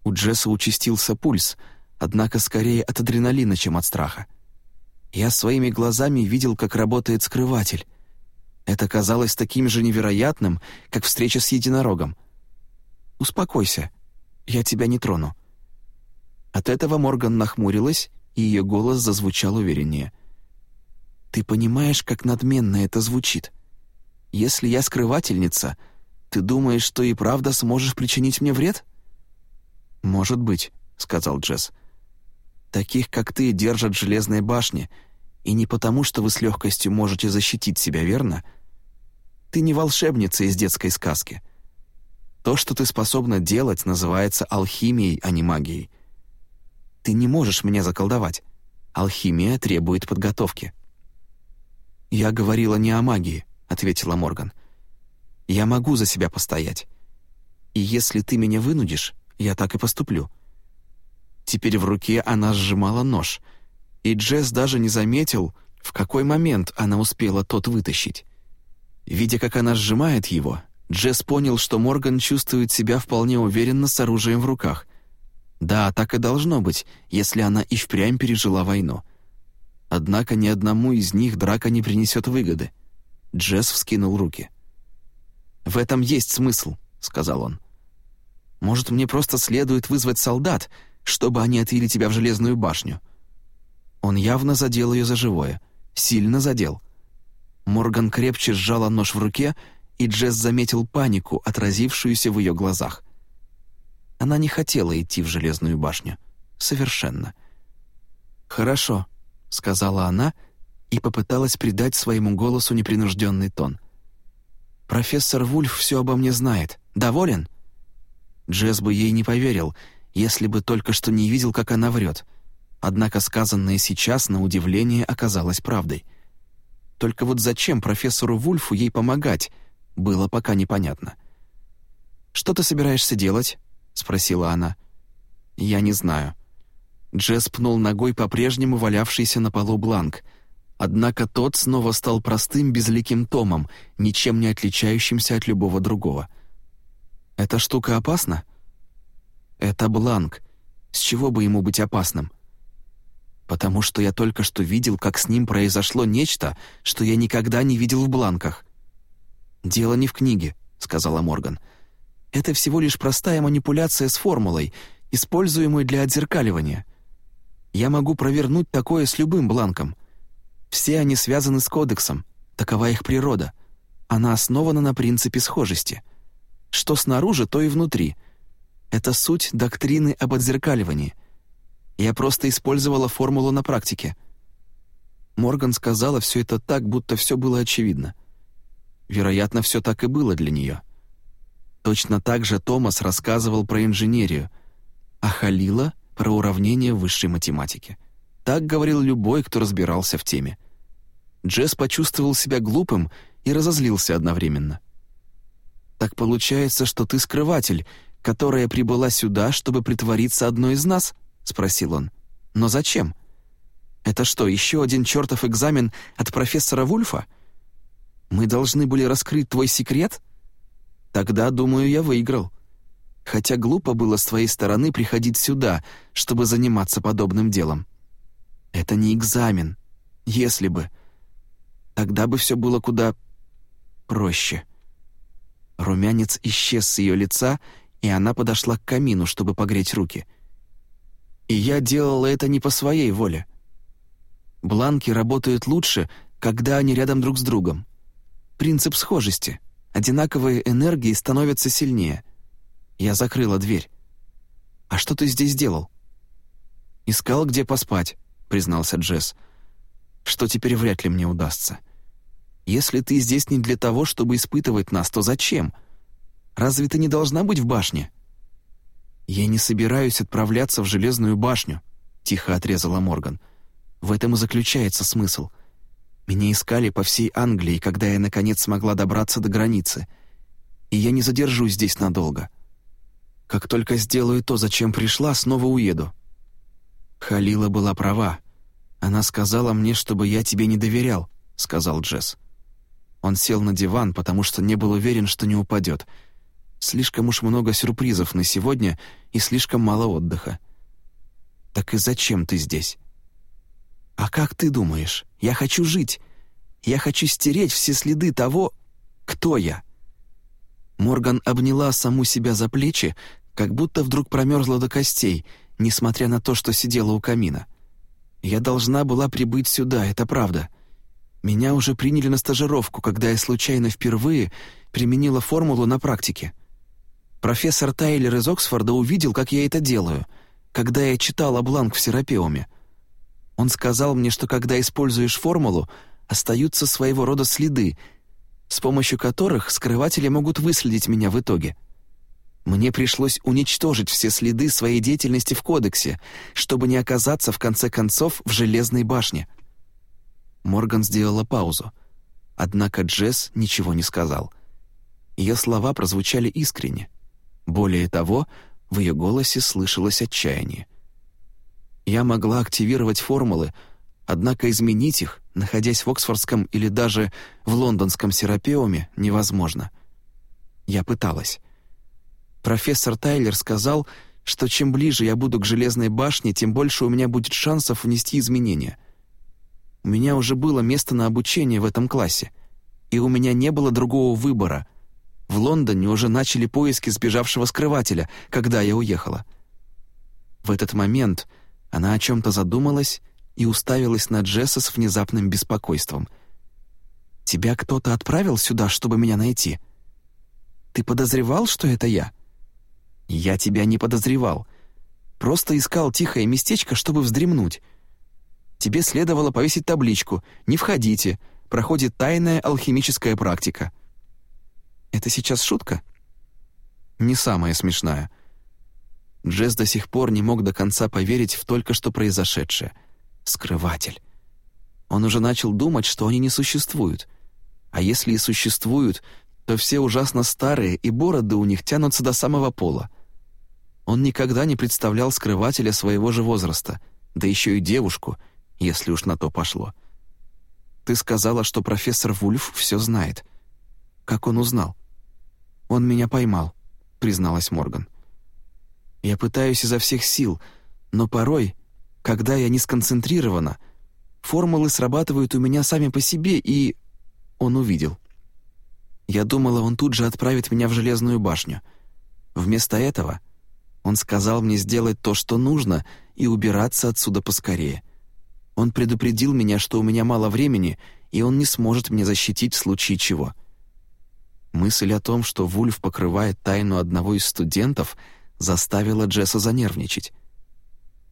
У Джесса участился пульс, однако скорее от адреналина, чем от страха. Я своими глазами видел, как работает скрыватель. Это казалось таким же невероятным, как встреча с единорогом. «Успокойся, я тебя не трону». От этого Морган нахмурилась, и ее голос зазвучал увереннее. «Ты понимаешь, как надменно это звучит? Если я скрывательница, ты думаешь, что и правда сможешь причинить мне вред?» «Может быть», — сказал Джесс. «Таких, как ты, держат в железной башне, и не потому, что вы с легкостью можете защитить себя, верно? Ты не волшебница из детской сказки. То, что ты способна делать, называется алхимией, а не магией. Ты не можешь меня заколдовать. Алхимия требует подготовки». «Я говорила не о магии», — ответила Морган. «Я могу за себя постоять. И если ты меня вынудишь, я так и поступлю». Теперь в руке она сжимала нож, и Джесс даже не заметил, в какой момент она успела тот вытащить. Видя, как она сжимает его, Джесс понял, что Морган чувствует себя вполне уверенно с оружием в руках. Да, так и должно быть, если она и впрямь пережила войну. Однако ни одному из них драка не принесет выгоды. Джесс вскинул руки. «В этом есть смысл», — сказал он. Может, мне просто следует вызвать солдат, чтобы они отвели тебя в железную башню?» Он явно задел ее за живое. Сильно задел. Морган крепче сжала нож в руке, и Джесс заметил панику, отразившуюся в ее глазах. Она не хотела идти в железную башню. Совершенно. «Хорошо», — сказала она и попыталась придать своему голосу непринужденный тон. «Профессор Вульф все обо мне знает. Доволен?» Джесс бы ей не поверил, если бы только что не видел, как она врет. Однако сказанное сейчас, на удивление, оказалось правдой. Только вот зачем профессору Вульфу ей помогать, было пока непонятно. «Что ты собираешься делать?» — спросила она. «Я не знаю». Джесс пнул ногой по-прежнему валявшийся на полу бланк, однако тот снова стал простым безликим томом, ничем не отличающимся от любого другого — эта штука опасна? Это бланк. С чего бы ему быть опасным? Потому что я только что видел, как с ним произошло нечто, что я никогда не видел в бланках. «Дело не в книге», — сказала Морган. «Это всего лишь простая манипуляция с формулой, используемой для отзеркаливания. Я могу провернуть такое с любым бланком. Все они связаны с кодексом, такова их природа. Она основана на принципе схожести. Что снаружи, то и внутри. Это суть доктрины об отзеркаливании. Я просто использовала формулу на практике. Морган сказала все это так, будто все было очевидно. Вероятно, все так и было для нее. Точно так же Томас рассказывал про инженерию, а Халила — про уравнение высшей математики. Так говорил любой, кто разбирался в теме. Джесс почувствовал себя глупым и разозлился одновременно — «Так получается, что ты скрыватель, которая прибыла сюда, чтобы притвориться одной из нас?» — спросил он. «Но зачем? Это что, еще один чертов экзамен от профессора Вульфа? Мы должны были раскрыть твой секрет? Тогда, думаю, я выиграл. Хотя глупо было с твоей стороны приходить сюда, чтобы заниматься подобным делом. Это не экзамен, если бы. Тогда бы все было куда проще». Румянец исчез с ее лица, и она подошла к камину, чтобы погреть руки. И я делала это не по своей воле. Бланки работают лучше, когда они рядом друг с другом. Принцип схожести. Одинаковые энергии становятся сильнее. Я закрыла дверь. «А что ты здесь делал?» «Искал, где поспать», — признался Джесс. «Что теперь вряд ли мне удастся». Если ты здесь не для того, чтобы испытывать нас, то зачем? Разве ты не должна быть в башне?» «Я не собираюсь отправляться в Железную башню», — тихо отрезала Морган. В этом и заключается смысл. Меня искали по всей Англии, когда я, наконец, смогла добраться до границы. И я не задержусь здесь надолго. Как только сделаю то, зачем пришла, снова уеду». Халила была права. Она сказала мне, чтобы я тебе не доверял, сказал Джесс. Он сел на диван, потому что не был уверен, что не упадет. Слишком уж много сюрпризов на сегодня и слишком мало отдыха. «Так и зачем ты здесь?» «А как ты думаешь? Я хочу жить. Я хочу стереть все следы того, кто я». Морган обняла саму себя за плечи, как будто вдруг промерзла до костей, несмотря на то, что сидела у камина. «Я должна была прибыть сюда, это правда. Меня уже приняли на стажировку, когда я случайно впервые применила формулу на практике. Профессор Тайлер из Оксфорда увидел, как я это делаю, когда я читала бланк в Серапеуме. Он сказал мне, что когда используешь формулу, остаются своего рода следы, с помощью которых скрыватели могут выследить меня в итоге. Мне пришлось уничтожить все следы своей деятельности в кодексе, чтобы не оказаться в конце концов в железной башне. Морган сделала паузу. Однако Джесс ничего не сказал. Ее слова прозвучали искренне. Более того, в ее голосе слышалось отчаяние. Я могла активировать формулы, однако изменить их, находясь в Оксфордском или даже в лондонском серапеуме, невозможно. Я пыталась. Профессор Тайлер сказал, что чем ближе я буду к Железной башне, тем больше у меня будет шансов внести изменения — у меня уже было место на обучение в этом классе, и у меня не было другого выбора. В Лондоне уже начали поиски сбежавшего скрывателя, когда я уехала. В этот момент она о чем-то задумалась и уставилась на Джесса с внезапным беспокойством. «Тебя кто-то отправил сюда, чтобы меня найти? Ты подозревал, что это я?» «Я тебя не подозревал. Просто искал тихое местечко, чтобы вздремнуть тебе следовало повесить табличку «Не входите, проходит тайная алхимическая практика». Это сейчас шутка? Не самая смешная. Джесс до сих пор не мог до конца поверить в только что произошедшее. Скрыватель. Он уже начал думать, что они не существуют. А если и существуют, то все ужасно старые, и бороды у них тянутся до самого пола. Он никогда не представлял скрывателя своего же возраста, да еще и девушку — если уж на то пошло. Ты сказала, что профессор Вульф все знает. Как он узнал? Он меня поймал, призналась Морган. Я пытаюсь изо всех сил, но порой, когда я не сконцентрирована, формулы срабатывают у меня сами по себе, и... Он увидел. Я думала, он тут же отправит меня в Железную башню. Вместо этого он сказал мне сделать то, что нужно, и убираться отсюда поскорее. Он предупредил меня, что у меня мало времени, и он не сможет меня защитить в случае чего. Мысль о том, что Вульф покрывает тайну одного из студентов, заставила Джесса занервничать.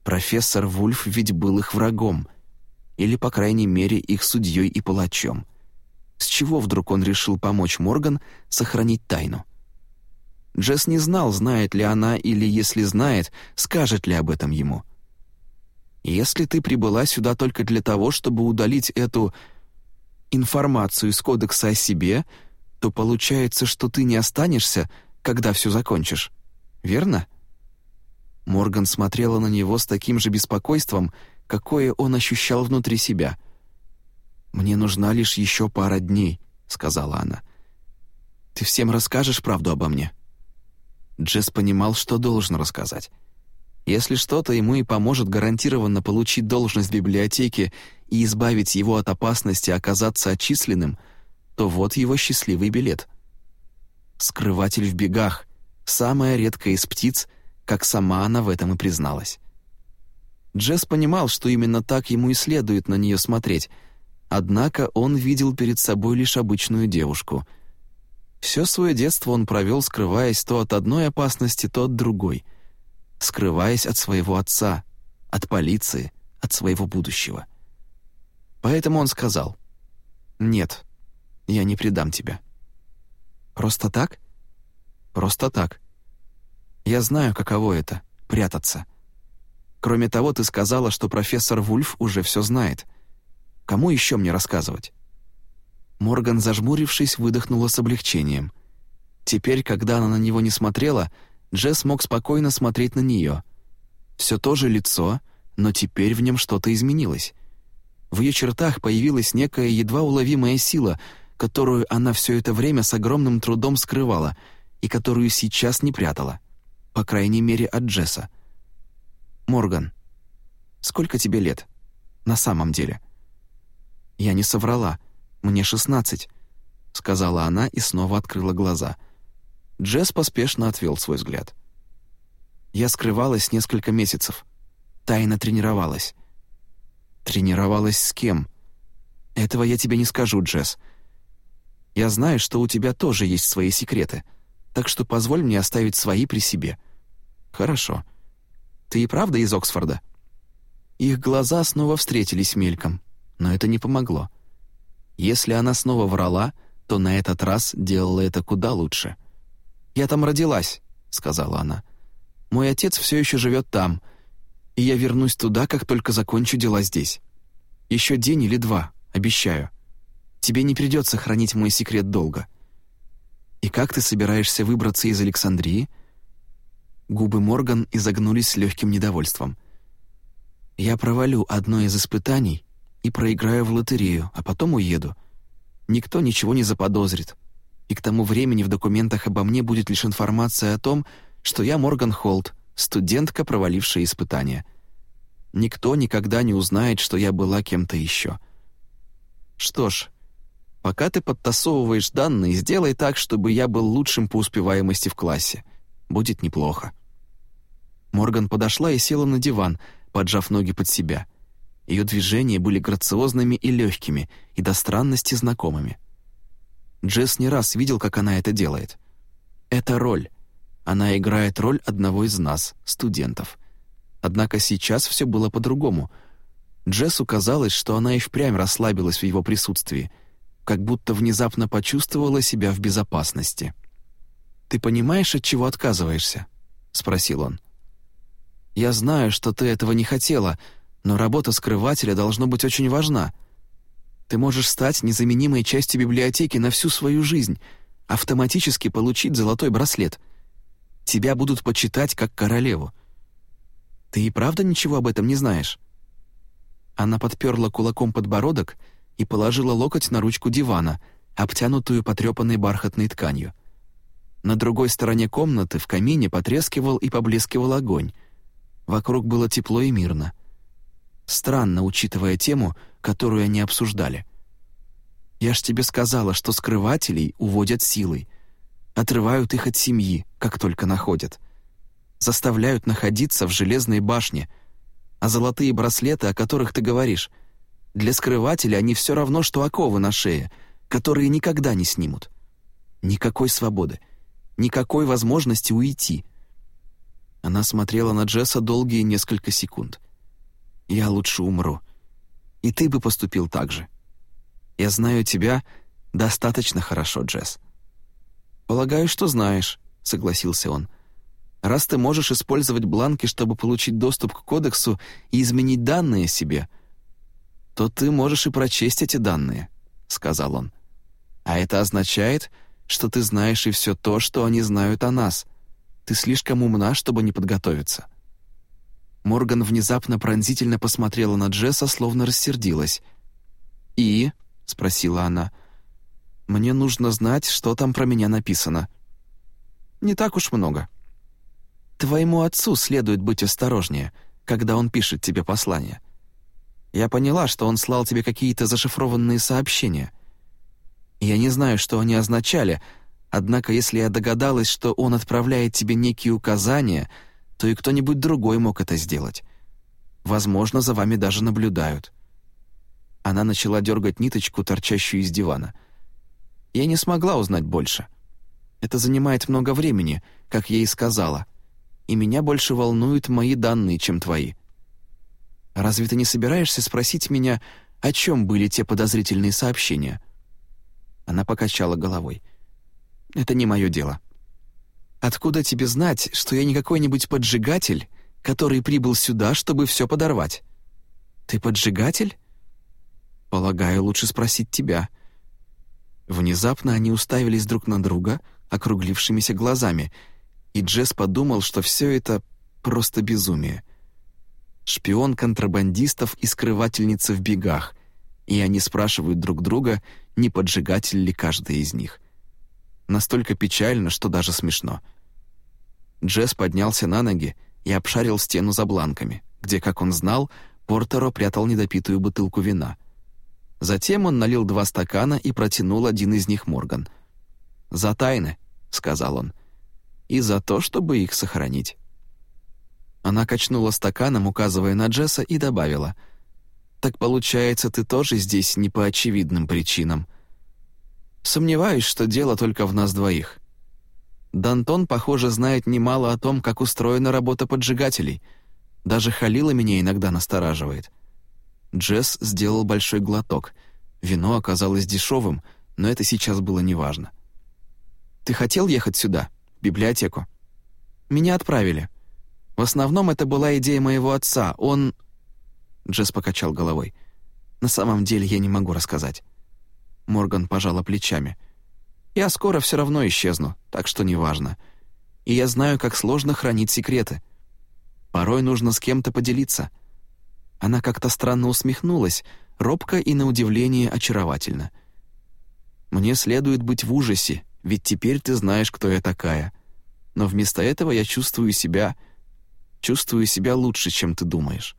Профессор Вульф ведь был их врагом, или, по крайней мере, их судьей и палачом. С чего вдруг он решил помочь Морган сохранить тайну? Джесс не знал, знает ли она или, если знает, скажет ли об этом ему. Если ты прибыла сюда только для того, чтобы удалить эту информацию из кодекса о себе, то получается, что ты не останешься, когда все закончишь. Верно? Морган смотрела на него с таким же беспокойством, какое он ощущал внутри себя. «Мне нужна лишь еще пара дней», — сказала она. «Ты всем расскажешь правду обо мне?» Джесс понимал, что должен рассказать. Если что-то ему и поможет гарантированно получить должность в библиотеке и избавить его от опасности оказаться отчисленным, то вот его счастливый билет. Скрыватель в бегах — самая редкая из птиц, как сама она в этом и призналась. Джесс понимал, что именно так ему и следует на нее смотреть, однако он видел перед собой лишь обычную девушку. Все свое детство он провел, скрываясь то от одной опасности, то от другой — скрываясь от своего отца, от полиции, от своего будущего. Поэтому он сказал, «Нет, я не предам тебя». «Просто так?» «Просто так. Я знаю, каково это — прятаться. Кроме того, ты сказала, что профессор Вульф уже все знает. Кому еще мне рассказывать?» Морган, зажмурившись, выдохнула с облегчением. Теперь, когда она на него не смотрела, Джесс мог спокойно смотреть на нее. Все то же лицо, но теперь в нем что-то изменилось. В ее чертах появилась некая едва уловимая сила, которую она все это время с огромным трудом скрывала и которую сейчас не прятала. По крайней мере, от Джесса. «Морган, сколько тебе лет? На самом деле?» «Я не соврала. Мне шестнадцать», — сказала она и снова открыла глаза. Джесс поспешно отвел свой взгляд. «Я скрывалась несколько месяцев. Тайно тренировалась. Тренировалась с кем? Этого я тебе не скажу, Джесс. Я знаю, что у тебя тоже есть свои секреты, так что позволь мне оставить свои при себе. Хорошо. Ты и правда из Оксфорда? Их глаза снова встретились мельком, но это не помогло. Если она снова врала, то на этот раз делала это куда лучше. «Я там родилась», — сказала она. «Мой отец все еще живет там, и я вернусь туда, как только закончу дела здесь. Еще день или два, обещаю. Тебе не придется хранить мой секрет долго. И как ты собираешься выбраться из Александрии?» Губы Морган изогнулись с легким недовольством. «Я провалю одно из испытаний и проиграю в лотерею, а потом уеду. Никто ничего не заподозрит. И к тому времени в документах обо мне будет лишь информация о том, что я Морган Холт, студентка, провалившая испытания. Никто никогда не узнает, что я была кем-то еще. Что ж, пока ты подтасовываешь данные, сделай так, чтобы я был лучшим по успеваемости в классе. Будет неплохо». Морган подошла и села на диван, поджав ноги под себя. Ее движения были грациозными и легкими, и до странности знакомыми. Джесс не раз видел, как она это делает. Это роль. Она играет роль одного из нас, студентов. Однако сейчас все было по-другому. Джессу казалось, что она и впрямь расслабилась в его присутствии, как будто внезапно почувствовала себя в безопасности. «Ты понимаешь, от чего отказываешься?» — спросил он. «Я знаю, что ты этого не хотела, но работа скрывателя должна быть очень важна. Ты можешь стать незаменимой частью библиотеки на всю свою жизнь, автоматически получить золотой браслет — тебя будут почитать как королеву. Ты и правда ничего об этом не знаешь?» Она подперла кулаком подбородок и положила локоть на ручку дивана, обтянутую потрепанной бархатной тканью. На другой стороне комнаты в камине потрескивал и поблескивал огонь. Вокруг было тепло и мирно. Странно, учитывая тему, которую они обсуждали. «Я ж тебе сказала, что скрывателей уводят силой», отрывают их от семьи, как только находят. Заставляют находиться в железной башне. А золотые браслеты, о которых ты говоришь, для скрывателя они все равно, что оковы на шее, которые никогда не снимут. Никакой свободы, никакой возможности уйти. Она смотрела на Джесса долгие несколько секунд. «Я лучше умру. И ты бы поступил так же. Я знаю тебя достаточно хорошо, Джесс». «Полагаю, что знаешь», — согласился он. «Раз ты можешь использовать бланки, чтобы получить доступ к кодексу и изменить данные себе, то ты можешь и прочесть эти данные», — сказал он. «А это означает, что ты знаешь и все то, что они знают о нас. Ты слишком умна, чтобы не подготовиться». Морган внезапно пронзительно посмотрела на Джесса, словно рассердилась. «И?» — спросила она. Мне нужно знать, что там про меня написано. Не так уж много. Твоему отцу следует быть осторожнее, когда он пишет тебе послание. Я поняла, что он слал тебе какие-то зашифрованные сообщения. Я не знаю, что они означали, однако если я догадалась, что он отправляет тебе некие указания, то и кто-нибудь другой мог это сделать. Возможно, за вами даже наблюдают». Она начала дергать ниточку, торчащую из дивана — я не смогла узнать больше. Это занимает много времени, как я и сказала, и меня больше волнуют мои данные, чем твои. Разве ты не собираешься спросить меня, о чем были те подозрительные сообщения?» Она покачала головой. «Это не мое дело. Откуда тебе знать, что я не какой-нибудь поджигатель который прибыл сюда, чтобы все подорвать. Ты поджигатель? Полагаю, лучше спросить тебя. Внезапно они уставились друг на друга округлившимися глазами, и Джесс подумал, что все это просто безумие. Шпион контрабандистов и скрывательница в бегах, и они спрашивают друг друга, не поджигатель ли каждый из них. Настолько печально, что даже смешно. Джесс поднялся на ноги и обшарил стену за бланками, где, как он знал, Портеро прятал недопитую бутылку вина. Затем он налил два стакана и протянул один из них Морган. «За тайны», — сказал он, — «и за то, чтобы их сохранить». Она качнула стаканом, указывая на Джесса, и добавила, «Так получается, ты тоже здесь не по очевидным причинам». «Сомневаюсь, что дело только в нас двоих. Дантон, похоже, знает немало о том, как устроена работа поджигателей. Даже Халила меня иногда настораживает». Джесс сделал большой глоток. Вино оказалось дешевым, но это сейчас было неважно. «Ты хотел ехать сюда, в библиотеку?» «Меня отправили. В основном это была идея моего отца. Он...» Джесс покачал головой. «На самом деле я не могу рассказать». Морган пожала плечами. «Я скоро все равно исчезну, так что неважно. И я знаю, как сложно хранить секреты. Порой нужно с кем-то поделиться». Она как-то странно усмехнулась, робко и на удивление очаровательно. «Мне следует быть в ужасе, ведь теперь ты знаешь, кто я такая. Но вместо этого я чувствую себя... чувствую себя лучше, чем ты думаешь».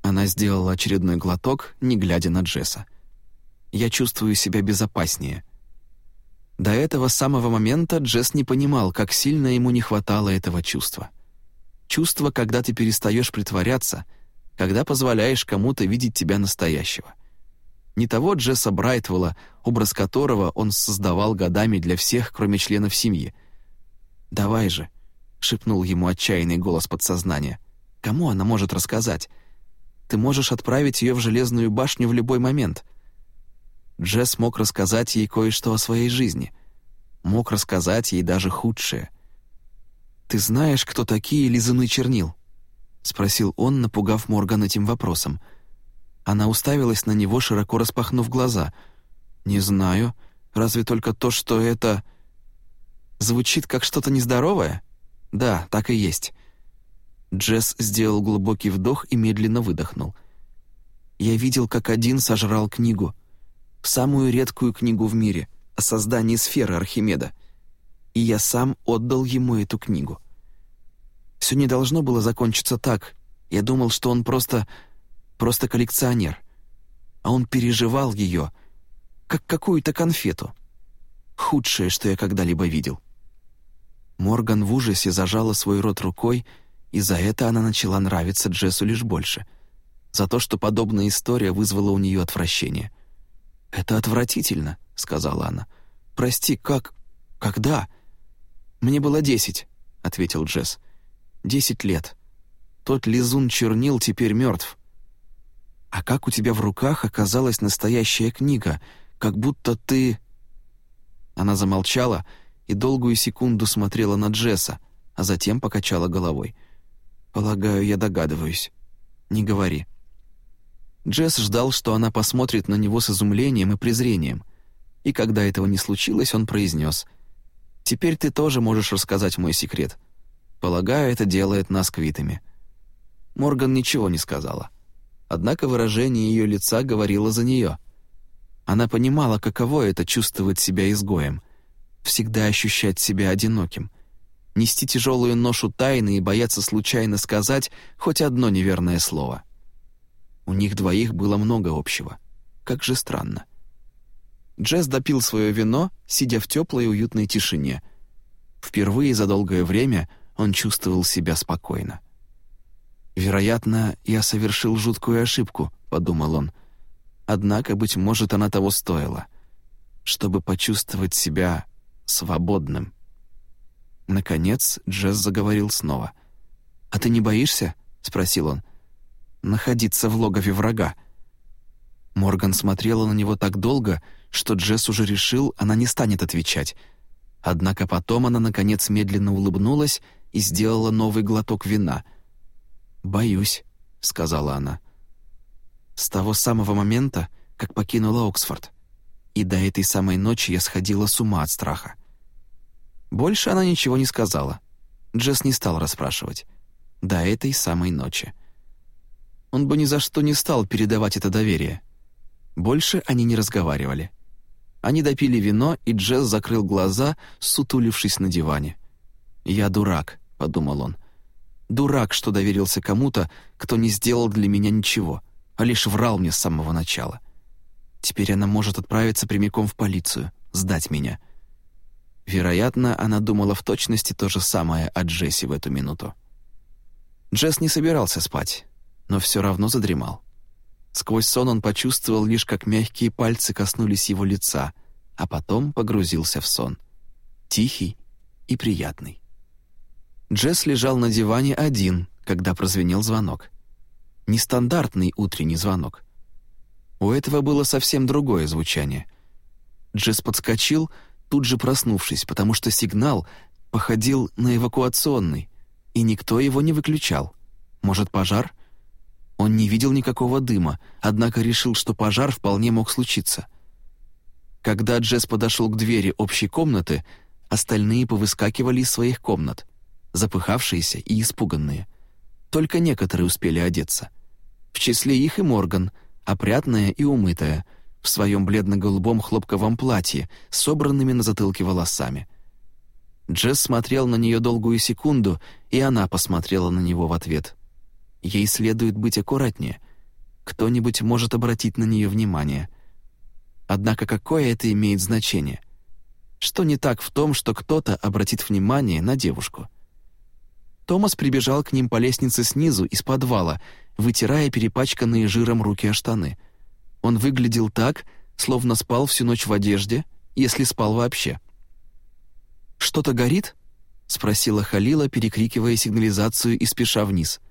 Она сделала очередной глоток, не глядя на Джесса. «Я чувствую себя безопаснее». До этого самого момента Джесс не понимал, как сильно ему не хватало этого чувства. Чувство, когда ты перестаешь притворяться — когда позволяешь кому-то видеть тебя настоящего. Не того Джесса Брайтвелла, образ которого он создавал годами для всех, кроме членов семьи. «Давай же», — шепнул ему отчаянный голос подсознания. «Кому она может рассказать? Ты можешь отправить ее в Железную башню в любой момент». Джесс мог рассказать ей кое-что о своей жизни. Мог рассказать ей даже худшее. «Ты знаешь, кто такие лизаны чернил?» — спросил он, напугав Морган этим вопросом. Она уставилась на него, широко распахнув глаза. «Не знаю. Разве только то, что это...» «Звучит как что-то нездоровое?» «Да, так и есть». Джесс сделал глубокий вдох и медленно выдохнул. «Я видел, как один сожрал книгу. Самую редкую книгу в мире о создании сферы Архимеда. И я сам отдал ему эту книгу». Все не должно было закончиться так. Я думал, что он просто... просто коллекционер. А он переживал ее, как какую-то конфету. Худшее, что я когда-либо видел. Морган в ужасе зажала свой рот рукой, и за это она начала нравиться Джессу лишь больше. За то, что подобная история вызвала у нее отвращение. «Это отвратительно», — сказала она. «Прости, как... когда?» «Мне было десять», — ответил Джесс. Десять лет. Тот лизун чернил теперь мертв. А как у тебя в руках оказалась настоящая книга, как будто ты...» Она замолчала и долгую секунду смотрела на Джесса, а затем покачала головой. «Полагаю, я догадываюсь. Не говори». Джесс ждал, что она посмотрит на него с изумлением и презрением. И когда этого не случилось, он произнес, «Теперь ты тоже можешь рассказать мой секрет. Полагаю, это делает нас квитами». Морган ничего не сказала. Однако выражение ее лица говорило за нее. Она понимала, каково это чувствовать себя изгоем, всегда ощущать себя одиноким, нести тяжелую ношу тайны и бояться случайно сказать хоть одно неверное слово. У них двоих было много общего. Как же странно. Джесс допил свое вино, сидя в теплой уютной тишине. Впервые за долгое время — он чувствовал себя спокойно. «Вероятно, я совершил жуткую ошибку», — подумал он. «Однако, быть может, она того стоила, чтобы почувствовать себя свободным». Наконец Джесс заговорил снова. «А ты не боишься?» — спросил он. «Находиться в логове врага». Морган смотрела на него так долго, что Джесс уже решил, она не станет отвечать. Однако потом она, наконец, медленно улыбнулась и сделала новый глоток вина. «Боюсь», — сказала она. «С того самого момента, как покинула Оксфорд, и до этой самой ночи я сходила с ума от страха». Больше она ничего не сказала. Джесс не стал расспрашивать. До этой самой ночи. Он бы ни за что не стал передавать это доверие. Больше они не разговаривали. Они допили вино, и Джесс закрыл глаза, сутулившись на диване. «Я дурак», — подумал он. «Дурак, что доверился кому-то, кто не сделал для меня ничего, а лишь врал мне с самого начала. Теперь она может отправиться прямиком в полицию, сдать меня». Вероятно, она думала в точности то же самое о Джесси в эту минуту. Джесс не собирался спать, но все равно задремал. Сквозь сон он почувствовал лишь, как мягкие пальцы коснулись его лица, а потом погрузился в сон. Тихий и приятный. Джесс лежал на диване один, когда прозвенел звонок. Нестандартный утренний звонок. У этого было совсем другое звучание. Джесс подскочил, тут же проснувшись, потому что сигнал походил на эвакуационный, и никто его не выключал. Может, пожар? Он не видел никакого дыма, однако решил, что пожар вполне мог случиться. Когда Джесс подошел к двери общей комнаты, остальные повыскакивали из своих комнат, запыхавшиеся и испуганные. Только некоторые успели одеться. В числе их и Морган, опрятная и умытая, в своем бледно-голубом хлопковом платье, собранными на затылке волосами. Джесс смотрел на нее долгую секунду, и она посмотрела на него в ответ — Ей следует быть аккуратнее. Кто-нибудь может обратить на нее внимание. Однако какое это имеет значение? Что не так в том, что кто-то обратит внимание на девушку? Томас прибежал к ним по лестнице снизу, из подвала, вытирая перепачканные жиром руки о штаны. Он выглядел так, словно спал всю ночь в одежде, если спал вообще. «Что-то горит?» — спросила Халила, перекрикивая сигнализацию и спеша вниз —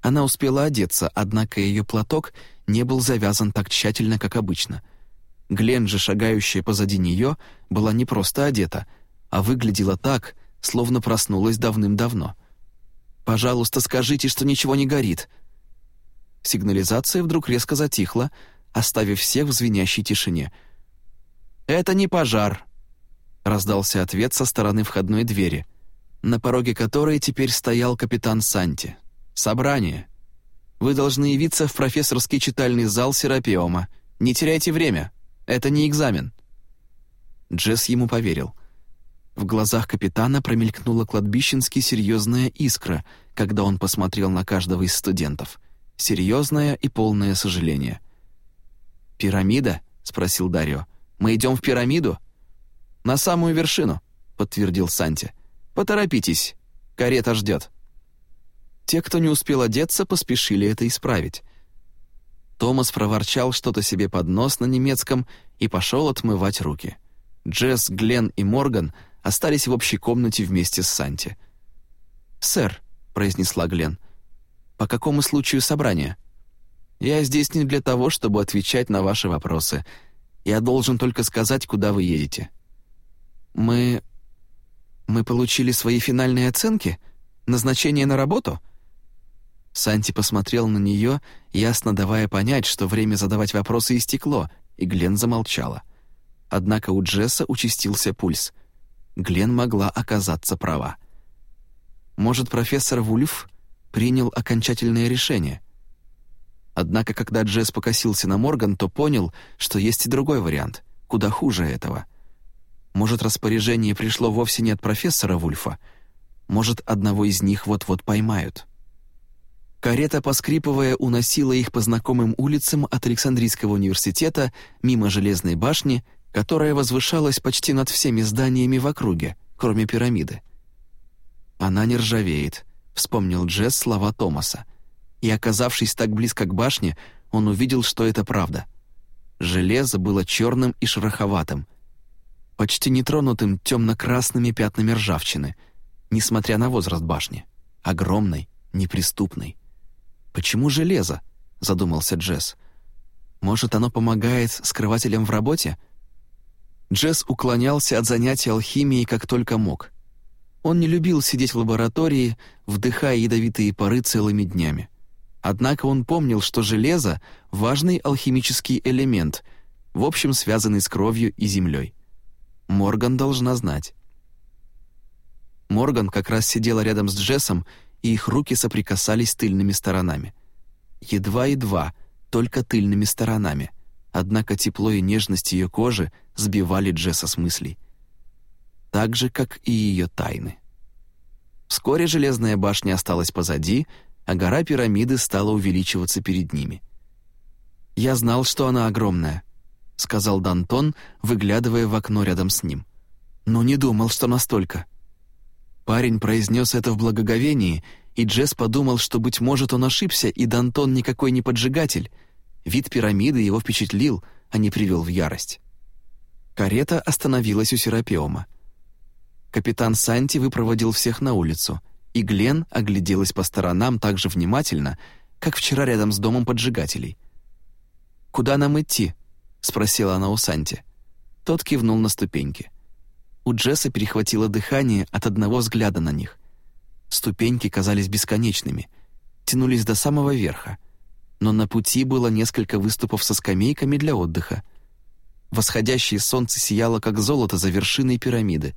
она успела одеться, однако ее платок не был завязан так тщательно, как обычно. Глен же, шагающая позади нее, была не просто одета, а выглядела так, словно проснулась давным-давно. «Пожалуйста, скажите, что ничего не горит». Сигнализация вдруг резко затихла, оставив всех в звенящей тишине. «Это не пожар», — раздался ответ со стороны входной двери, на пороге которой теперь стоял капитан Санти. Собрание. Вы должны явиться в профессорский читальный зал Серапиома. Не теряйте время. Это не экзамен». Джесс ему поверил. В глазах капитана промелькнула кладбищенски серьезная искра, когда он посмотрел на каждого из студентов. Серьезное и полное сожаление. «Пирамида?» — спросил Дарио. «Мы идем в пирамиду?» «На самую вершину», — подтвердил Санти. «Поторопитесь, карета ждет». Те, кто не успел одеться, поспешили это исправить. Томас проворчал что-то себе под нос на немецком и пошел отмывать руки. Джесс, Глен и Морган остались в общей комнате вместе с Санти. «Сэр», — произнесла Глен, — «по какому случаю собрание?» «Я здесь не для того, чтобы отвечать на ваши вопросы. Я должен только сказать, куда вы едете». «Мы... мы получили свои финальные оценки? Назначение на работу?» Санти посмотрел на нее, ясно давая понять, что время задавать вопросы истекло, и Глен замолчала. Однако у Джесса участился пульс. Глен могла оказаться права. Может, профессор Вульф принял окончательное решение? Однако, когда Джесс покосился на Морган, то понял, что есть и другой вариант, куда хуже этого. Может, распоряжение пришло вовсе не от профессора Вульфа, может, одного из них вот-вот поймают. Карета, поскрипывая, уносила их по знакомым улицам от Александрийского университета мимо Железной башни, которая возвышалась почти над всеми зданиями в округе, кроме пирамиды. «Она не ржавеет», — вспомнил Джесс слова Томаса. И, оказавшись так близко к башне, он увидел, что это правда. Железо было черным и шероховатым, почти нетронутым темно-красными пятнами ржавчины, несмотря на возраст башни, огромной, неприступной. «Почему железо?» — задумался Джесс. «Может, оно помогает скрывателям в работе?» Джесс уклонялся от занятий алхимией как только мог. Он не любил сидеть в лаборатории, вдыхая ядовитые пары целыми днями. Однако он помнил, что железо — важный алхимический элемент, в общем, связанный с кровью и землей. Морган должна знать. Морган как раз сидела рядом с Джессом, и их руки соприкасались тыльными сторонами. Едва-едва, только тыльными сторонами. Однако тепло и нежность ее кожи сбивали Джесса с мыслей. Так же, как и ее тайны. Вскоре железная башня осталась позади, а гора пирамиды стала увеличиваться перед ними. «Я знал, что она огромная», — сказал Дантон, выглядывая в окно рядом с ним. «Но не думал, что настолько». Парень произнес это в благоговении, и Джесс подумал, что, быть может, он ошибся, и Дантон никакой не поджигатель. Вид пирамиды его впечатлил, а не привел в ярость. Карета остановилась у Серапиома. Капитан Санти выпроводил всех на улицу, и Глен огляделась по сторонам так же внимательно, как вчера рядом с домом поджигателей. «Куда нам идти?» — спросила она у Санти. Тот кивнул на ступеньки. У Джесса перехватило дыхание от одного взгляда на них. Ступеньки казались бесконечными, тянулись до самого верха, но на пути было несколько выступов со скамейками для отдыха. Восходящее солнце сияло, как золото за вершиной пирамиды.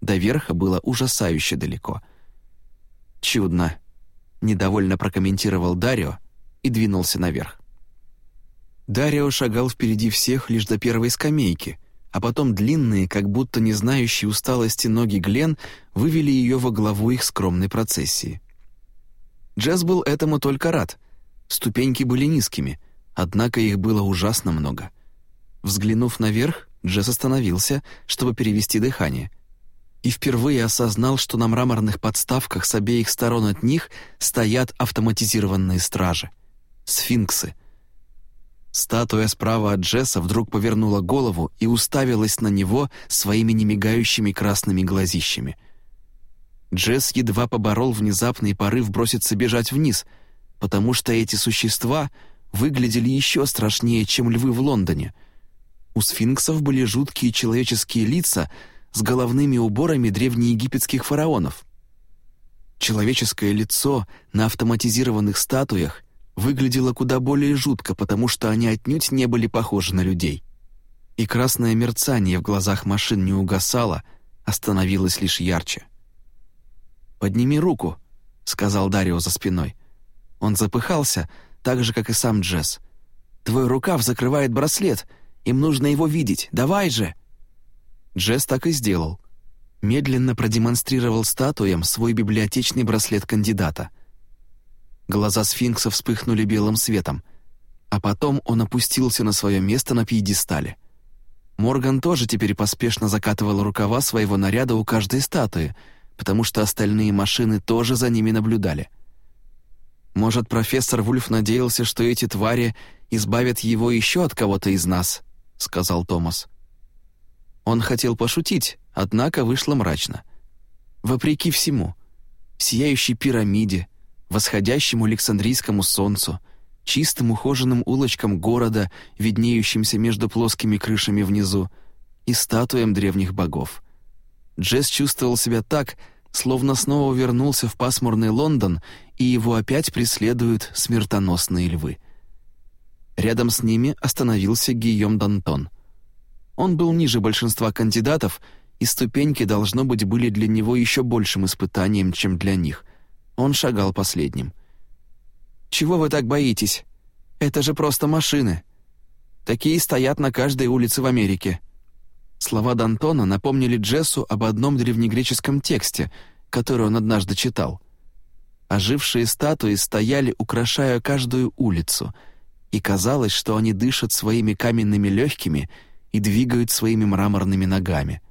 До верха было ужасающе далеко. «Чудно», — недовольно прокомментировал Дарио и двинулся наверх. Дарио шагал впереди всех лишь до первой скамейки, а потом длинные, как будто не знающие усталости ноги Глен вывели ее во главу их скромной процессии. Джесс был этому только рад. Ступеньки были низкими, однако их было ужасно много. Взглянув наверх, Джесс остановился, чтобы перевести дыхание, и впервые осознал, что на мраморных подставках с обеих сторон от них стоят автоматизированные стражи — сфинксы — Статуя справа от Джесса вдруг повернула голову и уставилась на него своими немигающими красными глазищами. Джесс едва поборол внезапный порыв броситься бежать вниз, потому что эти существа выглядели еще страшнее, чем львы в Лондоне. У сфинксов были жуткие человеческие лица с головными уборами древнеегипетских фараонов. Человеческое лицо на автоматизированных статуях — выглядело куда более жутко, потому что они отнюдь не были похожи на людей. И красное мерцание в глазах машин не угасало, а становилось лишь ярче. «Подними руку», — сказал Дарио за спиной. Он запыхался, так же, как и сам Джесс. «Твой рукав закрывает браслет, им нужно его видеть, давай же!» Джесс так и сделал. Медленно продемонстрировал статуям свой библиотечный браслет кандидата — Глаза сфинкса вспыхнули белым светом, а потом он опустился на свое место на пьедестале. Морган тоже теперь поспешно закатывал рукава своего наряда у каждой статуи, потому что остальные машины тоже за ними наблюдали. Может, профессор Вульф надеялся, что эти твари избавят его еще от кого-то из нас, сказал Томас. Он хотел пошутить, однако вышло мрачно. Вопреки всему, сияющей пирамиде, восходящему Александрийскому солнцу, чистым ухоженным улочкам города, виднеющимся между плоскими крышами внизу, и статуям древних богов. Джесс чувствовал себя так, словно снова вернулся в пасмурный Лондон, и его опять преследуют смертоносные львы. Рядом с ними остановился Гийом Дантон. Он был ниже большинства кандидатов, и ступеньки, должно быть, были для него еще большим испытанием, чем для них — он шагал последним. «Чего вы так боитесь? Это же просто машины. Такие стоят на каждой улице в Америке». Слова Д'Антона напомнили Джессу об одном древнегреческом тексте, который он однажды читал. Ожившие статуи стояли, украшая каждую улицу, и казалось, что они дышат своими каменными легкими и двигают своими мраморными ногами.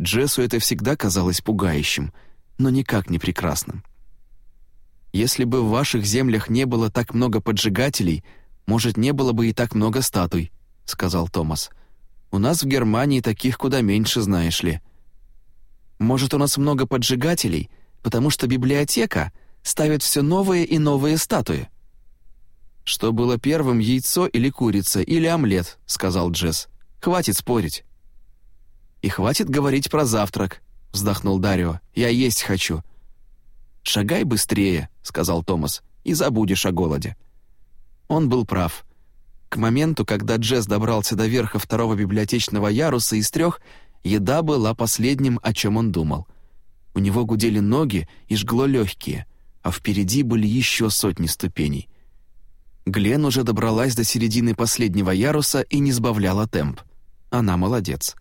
Джессу это всегда казалось пугающим — но никак не прекрасным. Если бы в ваших землях не было так много поджигателей, может, не было бы и так много статуй», — сказал Томас. «У нас в Германии таких куда меньше, знаешь ли». «Может, у нас много поджигателей, потому что библиотека ставит все новые и новые статуи?» «Что было первым, яйцо или курица, или омлет», — сказал Джесс. «Хватит спорить». «И хватит говорить про завтрак», — вздохнул Дарио. «Я есть хочу». «Шагай быстрее», — сказал Томас, — «и забудешь о голоде». Он был прав. К моменту, когда Джесс добрался до верха второго библиотечного яруса из трех, еда была последним, о чем он думал. У него гудели ноги и жгло легкие, а впереди были еще сотни ступеней. Глен уже добралась до середины последнего яруса и не сбавляла темп. Она молодец.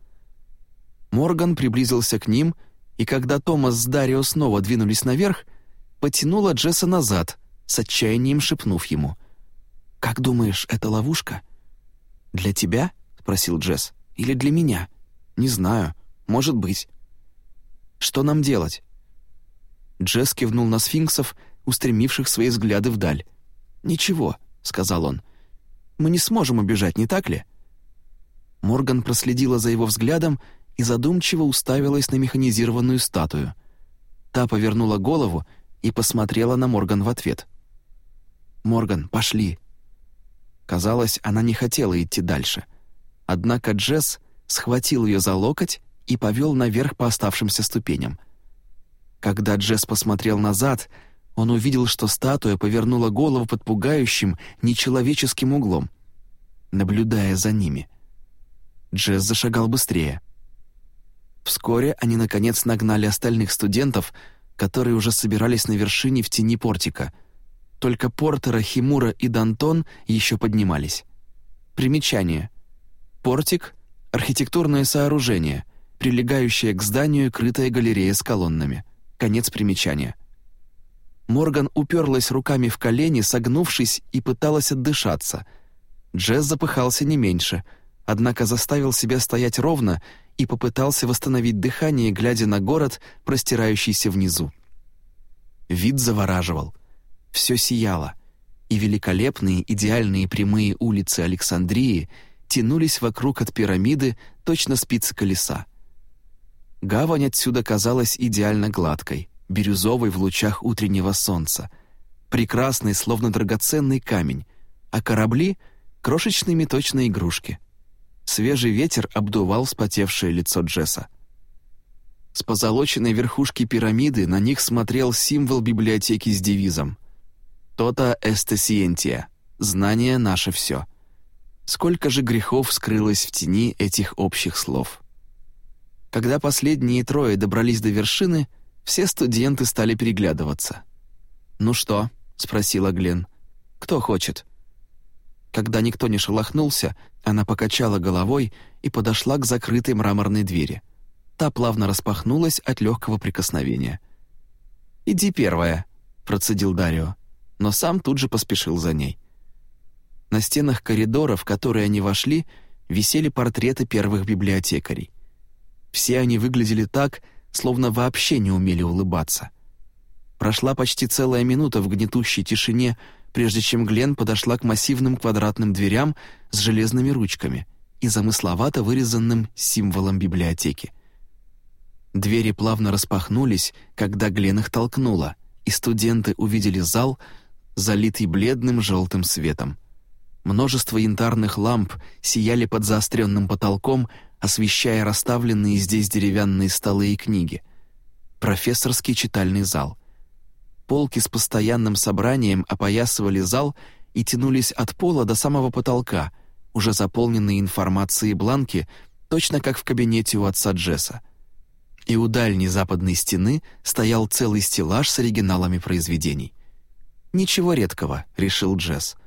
Морган приблизился к ним, и когда Томас с Дарио снова двинулись наверх, потянула Джесса назад, с отчаянием шепнув ему. «Как думаешь, это ловушка?» «Для тебя?» — спросил Джесс. «Или для меня?» «Не знаю. Может быть». «Что нам делать?» Джесс кивнул на сфинксов, устремивших свои взгляды вдаль. «Ничего», — сказал он. «Мы не сможем убежать, не так ли?» Морган проследила за его взглядом и задумчиво уставилась на механизированную статую. Та повернула голову и посмотрела на Морган в ответ. «Морган, пошли!» Казалось, она не хотела идти дальше. Однако Джесс схватил ее за локоть и повел наверх по оставшимся ступеням. Когда Джесс посмотрел назад, он увидел, что статуя повернула голову под пугающим, нечеловеческим углом, наблюдая за ними. Джесс зашагал быстрее. Вскоре они, наконец, нагнали остальных студентов, которые уже собирались на вершине в тени портика. Только Портера, Химура и Дантон еще поднимались. Примечание. Портик — архитектурное сооружение, прилегающее к зданию крытая галерея с колоннами. Конец примечания. Морган уперлась руками в колени, согнувшись, и пыталась отдышаться. Джесс запыхался не меньше, однако заставил себя стоять ровно и попытался восстановить дыхание, глядя на город, простирающийся внизу. Вид завораживал. Все сияло, и великолепные идеальные прямые улицы Александрии тянулись вокруг от пирамиды точно спицы колеса. Гавань отсюда казалась идеально гладкой — бирюзовый в лучах утреннего солнца, прекрасный, словно драгоценный камень, а корабли — крошечными точно игрушки. Свежий ветер обдувал вспотевшее лицо Джесса. С позолоченной верхушки пирамиды на них смотрел символ библиотеки с девизом «Тота эстесиентия» — «Знание — наше все». Сколько же грехов скрылось в тени этих общих слов. Когда последние трое добрались до вершины, все студенты стали переглядываться. «Ну что?» — спросила Глен. «Кто хочет?» Когда никто не шелохнулся, она покачала головой и подошла к закрытой мраморной двери. Та плавно распахнулась от легкого прикосновения. «Иди первая», — процедил Дарио, но сам тут же поспешил за ней. На стенах коридора, в который они вошли, висели портреты первых библиотекарей. Все они выглядели так, словно вообще не умели улыбаться. Прошла почти целая минута в гнетущей тишине, прежде чем Глен подошла к массивным квадратным дверям с железными ручками и замысловато вырезанным символом библиотеки. Двери плавно распахнулись, когда Глен их толкнула, и студенты увидели зал, залитый бледным желтым светом. Множество янтарных ламп сияли под заостренным потолком, освещая расставленные здесь деревянные столы и книги. Профессорский читальный зал. Полки с постоянным собранием опоясывали зал и тянулись от пола до самого потолка, уже заполненные информацией бланки, точно как в кабинете у отца Джесса. И у дальней западной стены стоял целый стеллаж с оригиналами произведений. «Ничего редкого», — решил Джесс.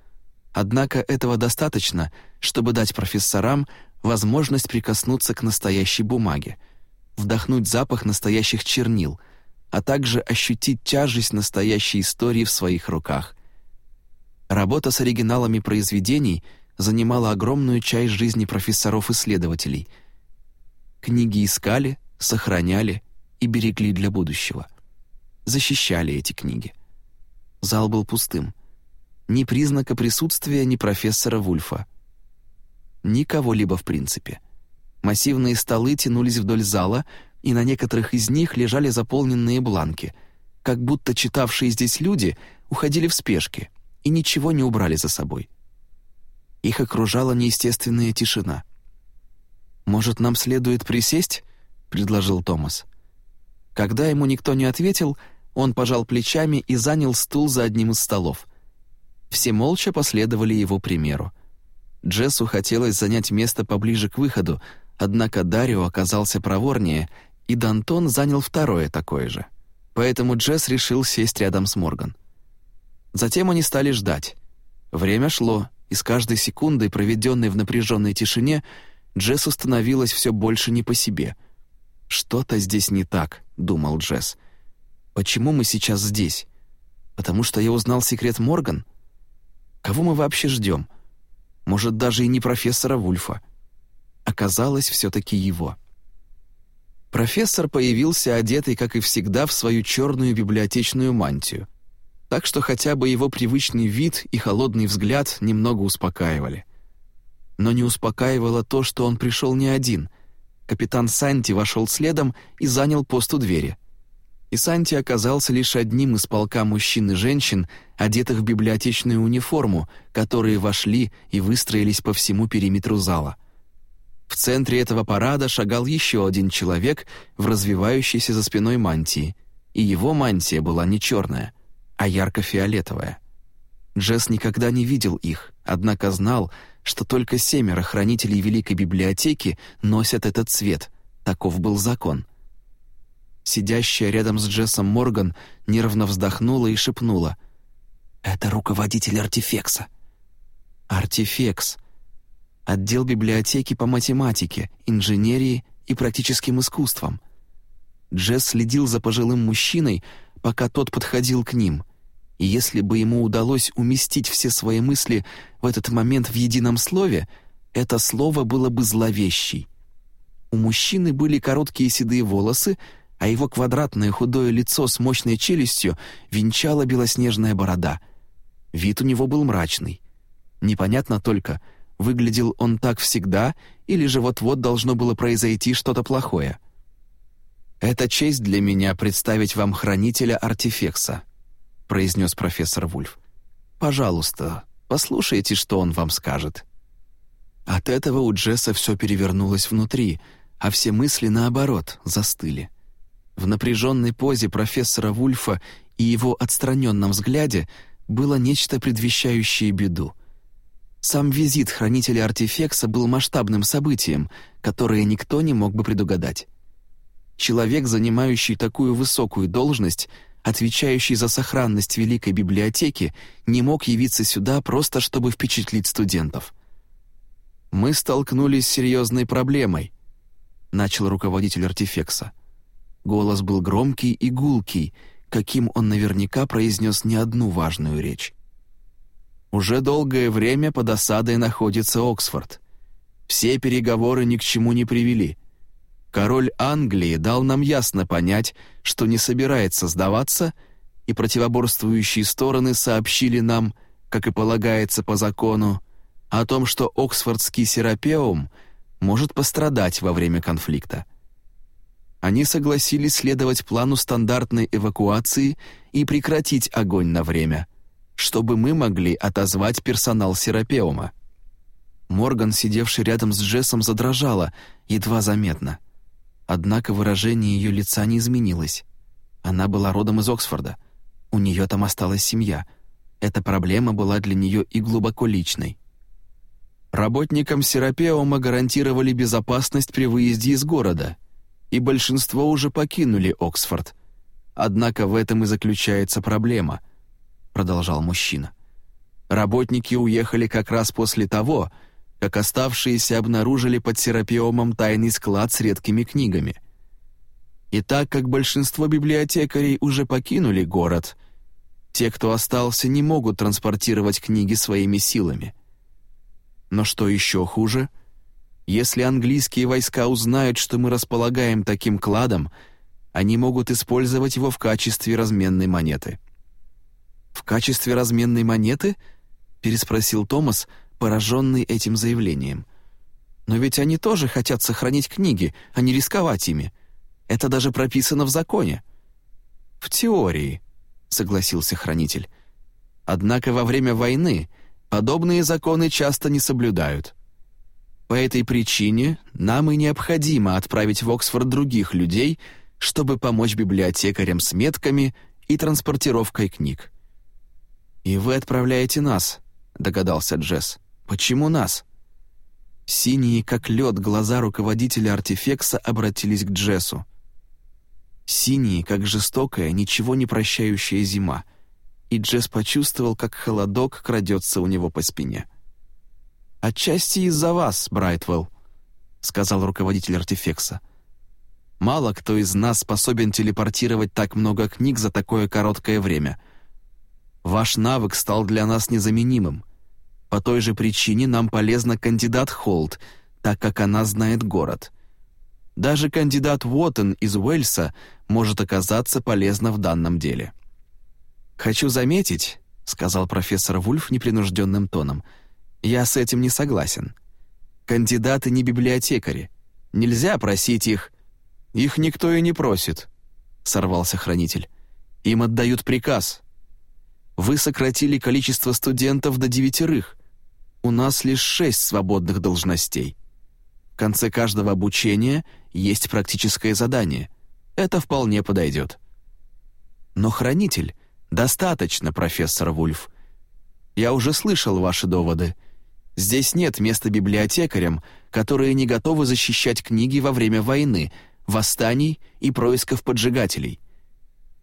Однако этого достаточно, чтобы дать профессорам возможность прикоснуться к настоящей бумаге, вдохнуть запах настоящих чернил, а также ощутить тяжесть настоящей истории в своих руках. Работа с оригиналами произведений занимала огромную часть жизни профессоров-исследователей. Книги искали, сохраняли и берегли для будущего. Защищали эти книги. Зал был пустым. Ни признака присутствия ни профессора Вульфа — Никого-либо в принципе. Массивные столы тянулись вдоль зала, и на некоторых из них лежали заполненные бланки, как будто читавшие здесь люди уходили в спешке и ничего не убрали за собой. Их окружала неестественная тишина. «Может, нам следует присесть?» — предложил Томас. Когда ему никто не ответил, он пожал плечами и занял стул за одним из столов. Все молча последовали его примеру. Джессу хотелось занять место поближе к выходу, однако Дарио оказался проворнее, и Дантон занял второе такое же. Поэтому Джесс решил сесть рядом с Морган. Затем они стали ждать. Время шло, и с каждой секундой, проведенной в напряженной тишине, Джессу становилось все больше не по себе. «Что-то здесь не так», — думал Джесс. «Почему мы сейчас здесь? Потому что я узнал секрет Морган? Кого мы вообще ждем? Может, даже и не профессора Вульфа?» Оказалось, все-таки его. Профессор появился одетый, как и всегда, в свою черную библиотечную мантию — так что хотя бы его привычный вид и холодный взгляд немного успокаивали. Но не успокаивало то, что он пришел не один. Капитан Санти вошел следом и занял пост у двери. И Санти оказался лишь одним из полка мужчин и женщин, одетых в библиотечную униформу, которые вошли и выстроились по всему периметру зала. В центре этого парада шагал еще один человек в развивающейся за спиной мантии, и его мантия была не черная — а ярко-фиолетовая. Джесс никогда не видел их, однако знал, что только семеро хранителей Великой Библиотеки носят этот цвет. Таков был закон. Сидящая рядом с Джессом Морган нервно вздохнула и шепнула. «Это руководитель артефекса». «Артефекс. Отдел библиотеки по математике, инженерии и практическим искусствам». Джесс следил за пожилым мужчиной, пока тот подходил к ним и если бы ему удалось уместить все свои мысли в этот момент в едином слове, это слово было бы зловещей. У мужчины были короткие седые волосы, а его квадратное худое лицо с мощной челюстью венчала белоснежная борода. Вид у него был мрачный. Непонятно только, выглядел он так всегда или же вот-вот должно было произойти что-то плохое. «Это честь для меня представить вам хранителя артефекса», произнес профессор Вульф. «Пожалуйста, послушайте, что он вам скажет». От этого у Джесса все перевернулось внутри, а все мысли, наоборот, застыли. В напряженной позе профессора Вульфа и его отстраненном взгляде было нечто предвещающее беду. Сам визит хранителя артефекса был масштабным событием, которое никто не мог бы предугадать. Человек, занимающий такую высокую должность, отвечающий за сохранность Великой Библиотеки, не мог явиться сюда просто чтобы впечатлить студентов. «Мы столкнулись с серьезной проблемой», — начал руководитель артефекса. Голос был громкий и гулкий, каким он наверняка произнес не одну важную речь. Уже долгое время под осадой находится Оксфорд. Все переговоры ни к чему не привели — Король Англии дал нам ясно понять, что не собирается сдаваться, и противоборствующие стороны сообщили нам, как и полагается по закону, о том, что Оксфордский серапеум может пострадать во время конфликта. Они согласились следовать плану стандартной эвакуации и прекратить огонь на время, чтобы мы могли отозвать персонал серапеума. Морган, сидевший рядом с Джессом, задрожала, едва заметно — Однако выражение ее лица не изменилось. Она была родом из Оксфорда. У нее там осталась семья. Эта проблема была для нее и глубоко личной. Работникам Серапеума гарантировали безопасность при выезде из города, и большинство уже покинули Оксфорд. Однако в этом и заключается проблема, продолжал мужчина. Работники уехали как раз после того, как оставшиеся обнаружили под серапиомом тайный склад с редкими книгами. И так как большинство библиотекарей уже покинули город, те, кто остался, не могут транспортировать книги своими силами. Но что еще хуже, если английские войска узнают, что мы располагаем таким кладом, они могут использовать его в качестве разменной монеты. «В качестве разменной монеты?» — переспросил Томас — пораженный этим заявлением. «Но ведь они тоже хотят сохранить книги, а не рисковать ими. Это даже прописано в законе». «В теории», — согласился хранитель. «Однако во время войны подобные законы часто не соблюдают. По этой причине нам и необходимо отправить в Оксфорд других людей, чтобы помочь библиотекарям с метками и транспортировкой книг. «И вы отправляете нас», — догадался Джесс. «Почему нас?» Синие, как лед, глаза руководителя артефекса обратились к Джессу. Синие, как жестокая, ничего не прощающая зима. И Джесс почувствовал, как холодок крадется у него по спине. «Отчасти из-за вас, Брайтвелл», — сказал руководитель артефекса. «Мало кто из нас способен телепортировать так много книг за такое короткое время. Ваш навык стал для нас незаменимым. По той же причине нам полезна кандидат Холд, так как она знает город. Даже кандидат Уоттен из Уэльса может оказаться полезна в данном деле. «Хочу заметить», — сказал профессор Вульф непринужденным тоном, «я с этим не согласен. Кандидаты не библиотекари. Нельзя просить их...» «Их никто и не просит», — сорвался хранитель. «Им отдают приказ. Вы сократили количество студентов до девятерых у нас лишь шесть свободных должностей. В конце каждого обучения есть практическое задание. Это вполне подойдет. Но хранитель достаточно, профессор Вульф. Я уже слышал ваши доводы. Здесь нет места библиотекарям, которые не готовы защищать книги во время войны, восстаний и происков поджигателей.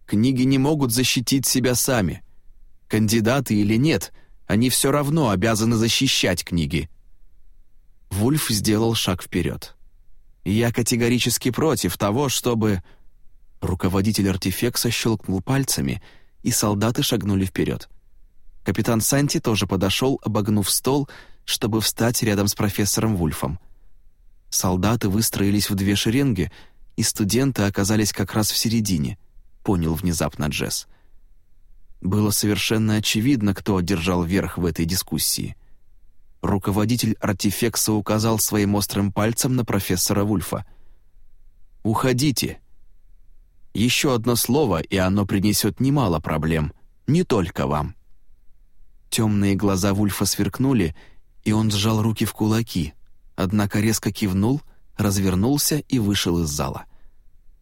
Книги не могут защитить себя сами. Кандидаты или нет — они все равно обязаны защищать книги». Вульф сделал шаг вперед. «Я категорически против того, чтобы...» Руководитель артефекса щелкнул пальцами, и солдаты шагнули вперед. Капитан Санти тоже подошел, обогнув стол, чтобы встать рядом с профессором Вульфом. Солдаты выстроились в две шеренги, и студенты оказались как раз в середине, понял внезапно Джесс. Было совершенно очевидно, кто одержал верх в этой дискуссии. Руководитель артефекса указал своим острым пальцем на профессора Вульфа. «Уходите. Еще одно слово, и оно принесет немало проблем, не только вам». Темные глаза Вульфа сверкнули, и он сжал руки в кулаки, однако резко кивнул, развернулся и вышел из зала.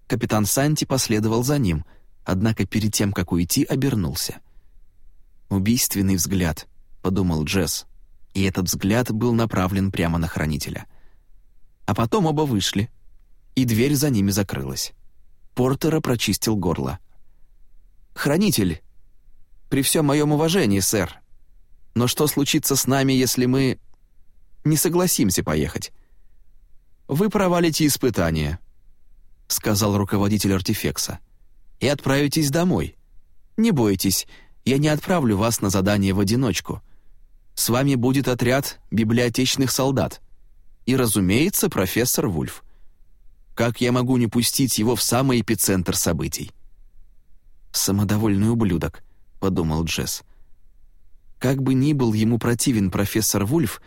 Капитан Санти последовал за ним — однако перед тем, как уйти, обернулся. «Убийственный взгляд», — подумал Джесс, и этот взгляд был направлен прямо на хранителя. А потом оба вышли, и дверь за ними закрылась. Портера прочистил горло. «Хранитель, при всем моем уважении, сэр, но что случится с нами, если мы не согласимся поехать?» «Вы провалите испытание», — сказал руководитель артефекса и отправитесь домой. Не бойтесь, я не отправлю вас на задание в одиночку. С вами будет отряд библиотечных солдат. И, разумеется, профессор Вульф. Как я могу не пустить его в самый эпицентр событий? «Самодовольный ублюдок», — подумал Джесс. Как бы ни был ему противен профессор Вульф,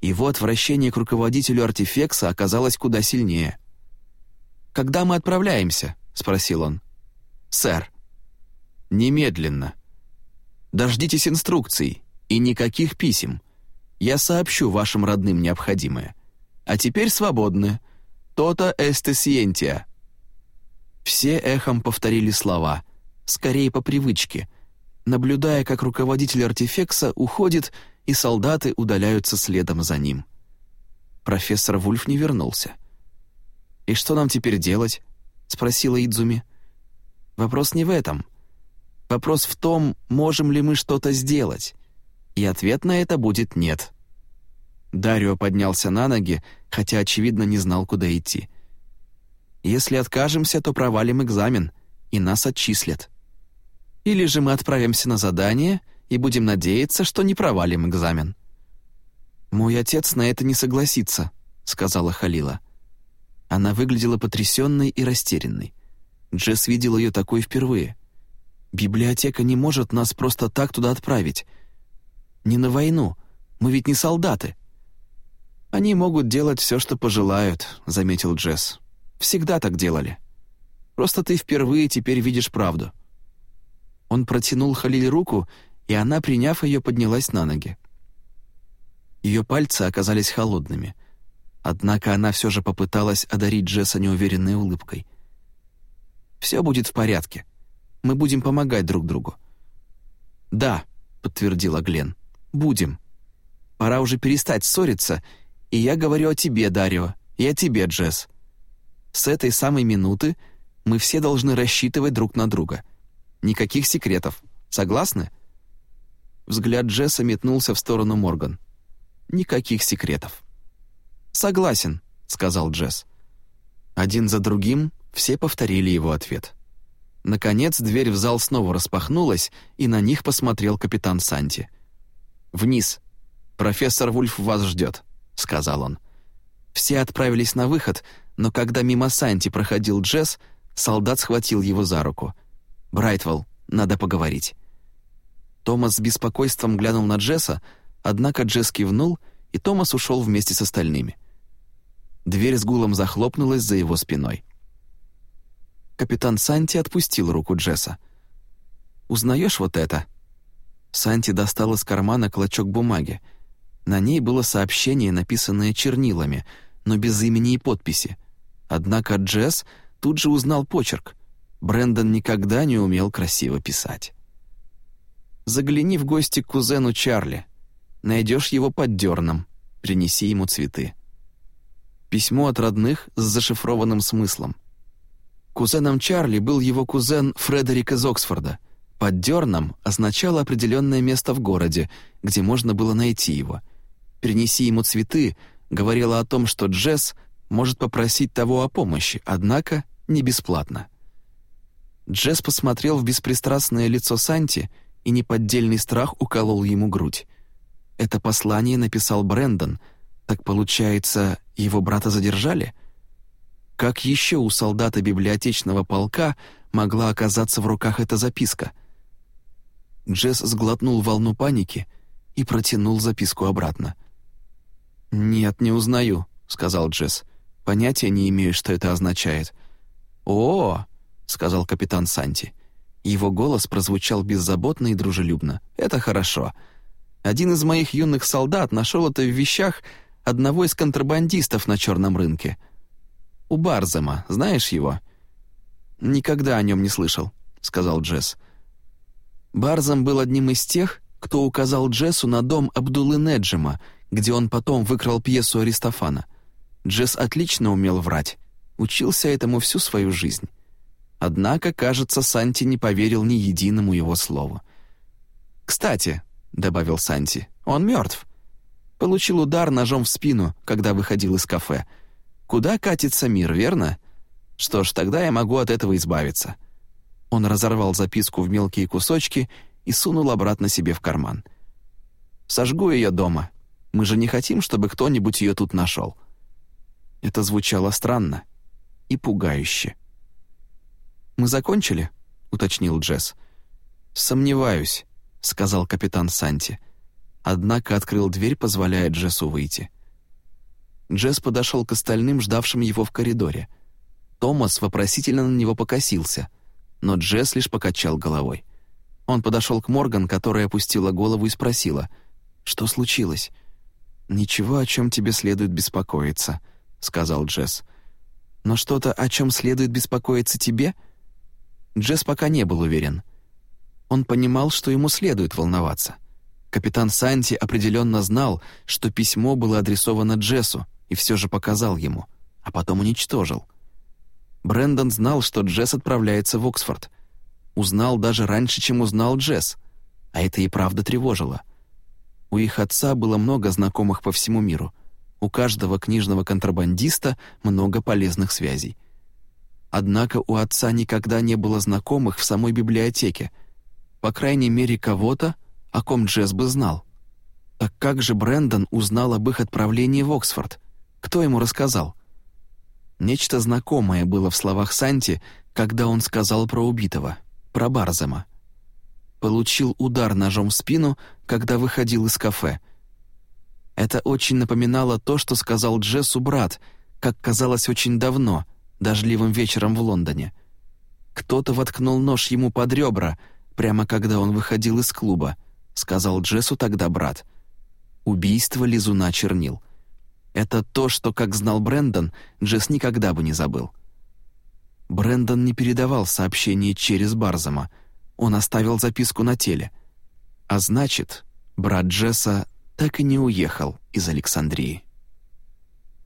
его отвращение к руководителю артефекса оказалось куда сильнее. «Когда мы отправляемся?» — спросил он сэр». «Немедленно. Дождитесь инструкций и никаких писем. Я сообщу вашим родным необходимое. А теперь свободны. То-то эстесиентия». Все эхом повторили слова, скорее по привычке, наблюдая, как руководитель артефекса уходит, и солдаты удаляются следом за ним. Профессор Вульф не вернулся. «И что нам теперь делать?» — спросила Идзуми. Вопрос не в этом. Вопрос в том, можем ли мы что-то сделать. И ответ на это будет «нет». Дарио поднялся на ноги, хотя, очевидно, не знал, куда идти. «Если откажемся, то провалим экзамен, и нас отчислят. Или же мы отправимся на задание и будем надеяться, что не провалим экзамен». «Мой отец на это не согласится», — сказала Халила. Она выглядела потрясенной и растерянной. Джесс видел ее такой впервые. Библиотека не может нас просто так туда отправить. Не на войну. Мы ведь не солдаты. Они могут делать все, что пожелают, заметил Джесс. Всегда так делали. Просто ты впервые теперь видишь правду. Он протянул Халиле руку, и она, приняв ее, поднялась на ноги. Ее пальцы оказались холодными. Однако она все же попыталась одарить Джесса неуверенной улыбкой. Все будет в порядке. Мы будем помогать друг другу». «Да», — подтвердила Глен, — «будем. Пора уже перестать ссориться, и я говорю о тебе, Дарио, и о тебе, Джесс. С этой самой минуты мы все должны рассчитывать друг на друга. Никаких секретов. Согласны?» Взгляд Джесса метнулся в сторону Морган. «Никаких секретов». «Согласен», — сказал Джесс. Один за другим все повторили его ответ. Наконец дверь в зал снова распахнулась, и на них посмотрел капитан Санти. «Вниз. Профессор Вульф вас ждет», — сказал он. Все отправились на выход, но когда мимо Санти проходил Джесс, солдат схватил его за руку. «Брайтвелл, надо поговорить». Томас с беспокойством глянул на Джесса, однако Джесс кивнул, и Томас ушел вместе с остальными. Дверь с гулом захлопнулась за его спиной. Капитан Санти отпустил руку Джесса. «Узнаешь вот это?» Санти достал из кармана клочок бумаги. На ней было сообщение, написанное чернилами, но без имени и подписи. Однако Джесс тут же узнал почерк. Брэндон никогда не умел красиво писать. «Загляни в гости к кузену Чарли. Найдешь его под дерном. Принеси ему цветы». Письмо от родных с зашифрованным смыслом. Кузеном Чарли был его кузен Фредерик из Оксфорда. Под Дерном означало определенное место в городе, где можно было найти его. «Принеси ему цветы» говорила о том, что Джесс может попросить того о помощи, однако не бесплатно. Джесс посмотрел в беспристрастное лицо Санти, и неподдельный страх уколол ему грудь. Это послание написал Брэндон. Так получается, его брата задержали? Как еще у солдата библиотечного полка могла оказаться в руках эта записка? Джесс сглотнул волну паники и протянул записку обратно. «Нет, не узнаю», — сказал Джесс. «Понятия не имею, что это означает». «О!» — сказал капитан Санти. Его голос прозвучал беззаботно и дружелюбно. «Это хорошо. Один из моих юных солдат нашел это в вещах одного из контрабандистов на черном рынке — у Барзема, знаешь его?» «Никогда о нем не слышал», — сказал Джесс. Барзам был одним из тех, кто указал Джессу на дом Абдулы Неджима, где он потом выкрал пьесу Аристофана. Джесс отлично умел врать, учился этому всю свою жизнь. Однако, кажется, Санти не поверил ни единому его слову. «Кстати», — добавил Санти, — «он мертв. Получил удар ножом в спину, когда выходил из кафе — Куда катится мир, верно? Что ж, тогда я могу от этого избавиться». Он разорвал записку в мелкие кусочки и сунул обратно себе в карман. «Сожгу ее дома. Мы же не хотим, чтобы кто-нибудь ее тут нашел». Это звучало странно и пугающе. «Мы закончили?» — уточнил Джесс. «Сомневаюсь», — сказал капитан Санти. Однако открыл дверь, позволяя Джессу выйти. Джесс подошел к остальным, ждавшим его в коридоре. Томас вопросительно на него покосился, но Джесс лишь покачал головой. Он подошел к Морган, которая опустила голову и спросила, «Что случилось?» «Ничего, о чем тебе следует беспокоиться», — сказал Джесс. «Но что-то, о чем следует беспокоиться тебе?» Джесс пока не был уверен. Он понимал, что ему следует волноваться. Капитан Санти определенно знал, что письмо было адресовано Джессу, и все же показал ему, а потом уничтожил. Брэндон знал, что Джесс отправляется в Оксфорд. Узнал даже раньше, чем узнал Джесс, а это и правда тревожило. У их отца было много знакомых по всему миру. У каждого книжного контрабандиста много полезных связей. Однако у отца никогда не было знакомых в самой библиотеке, по крайней мере кого-то, о ком Джесс бы знал. Так как же Брэндон узнал об их отправлении в Оксфорд? Кто ему рассказал? Нечто знакомое было в словах Санти, когда он сказал про убитого, про Барзема. Получил удар ножом в спину, когда выходил из кафе. Это очень напоминало то, что сказал Джессу брат, как казалось очень давно, дождливым вечером в Лондоне. Кто-то воткнул нож ему под ребра, прямо когда он выходил из клуба, сказал Джессу тогда брат. Убийство лизуна чернил — это то, что, как знал Брэндон, Джесс никогда бы не забыл. Брендон не передавал сообщение через Барзама, он оставил записку на теле. А значит, брат Джесса так и не уехал из Александрии.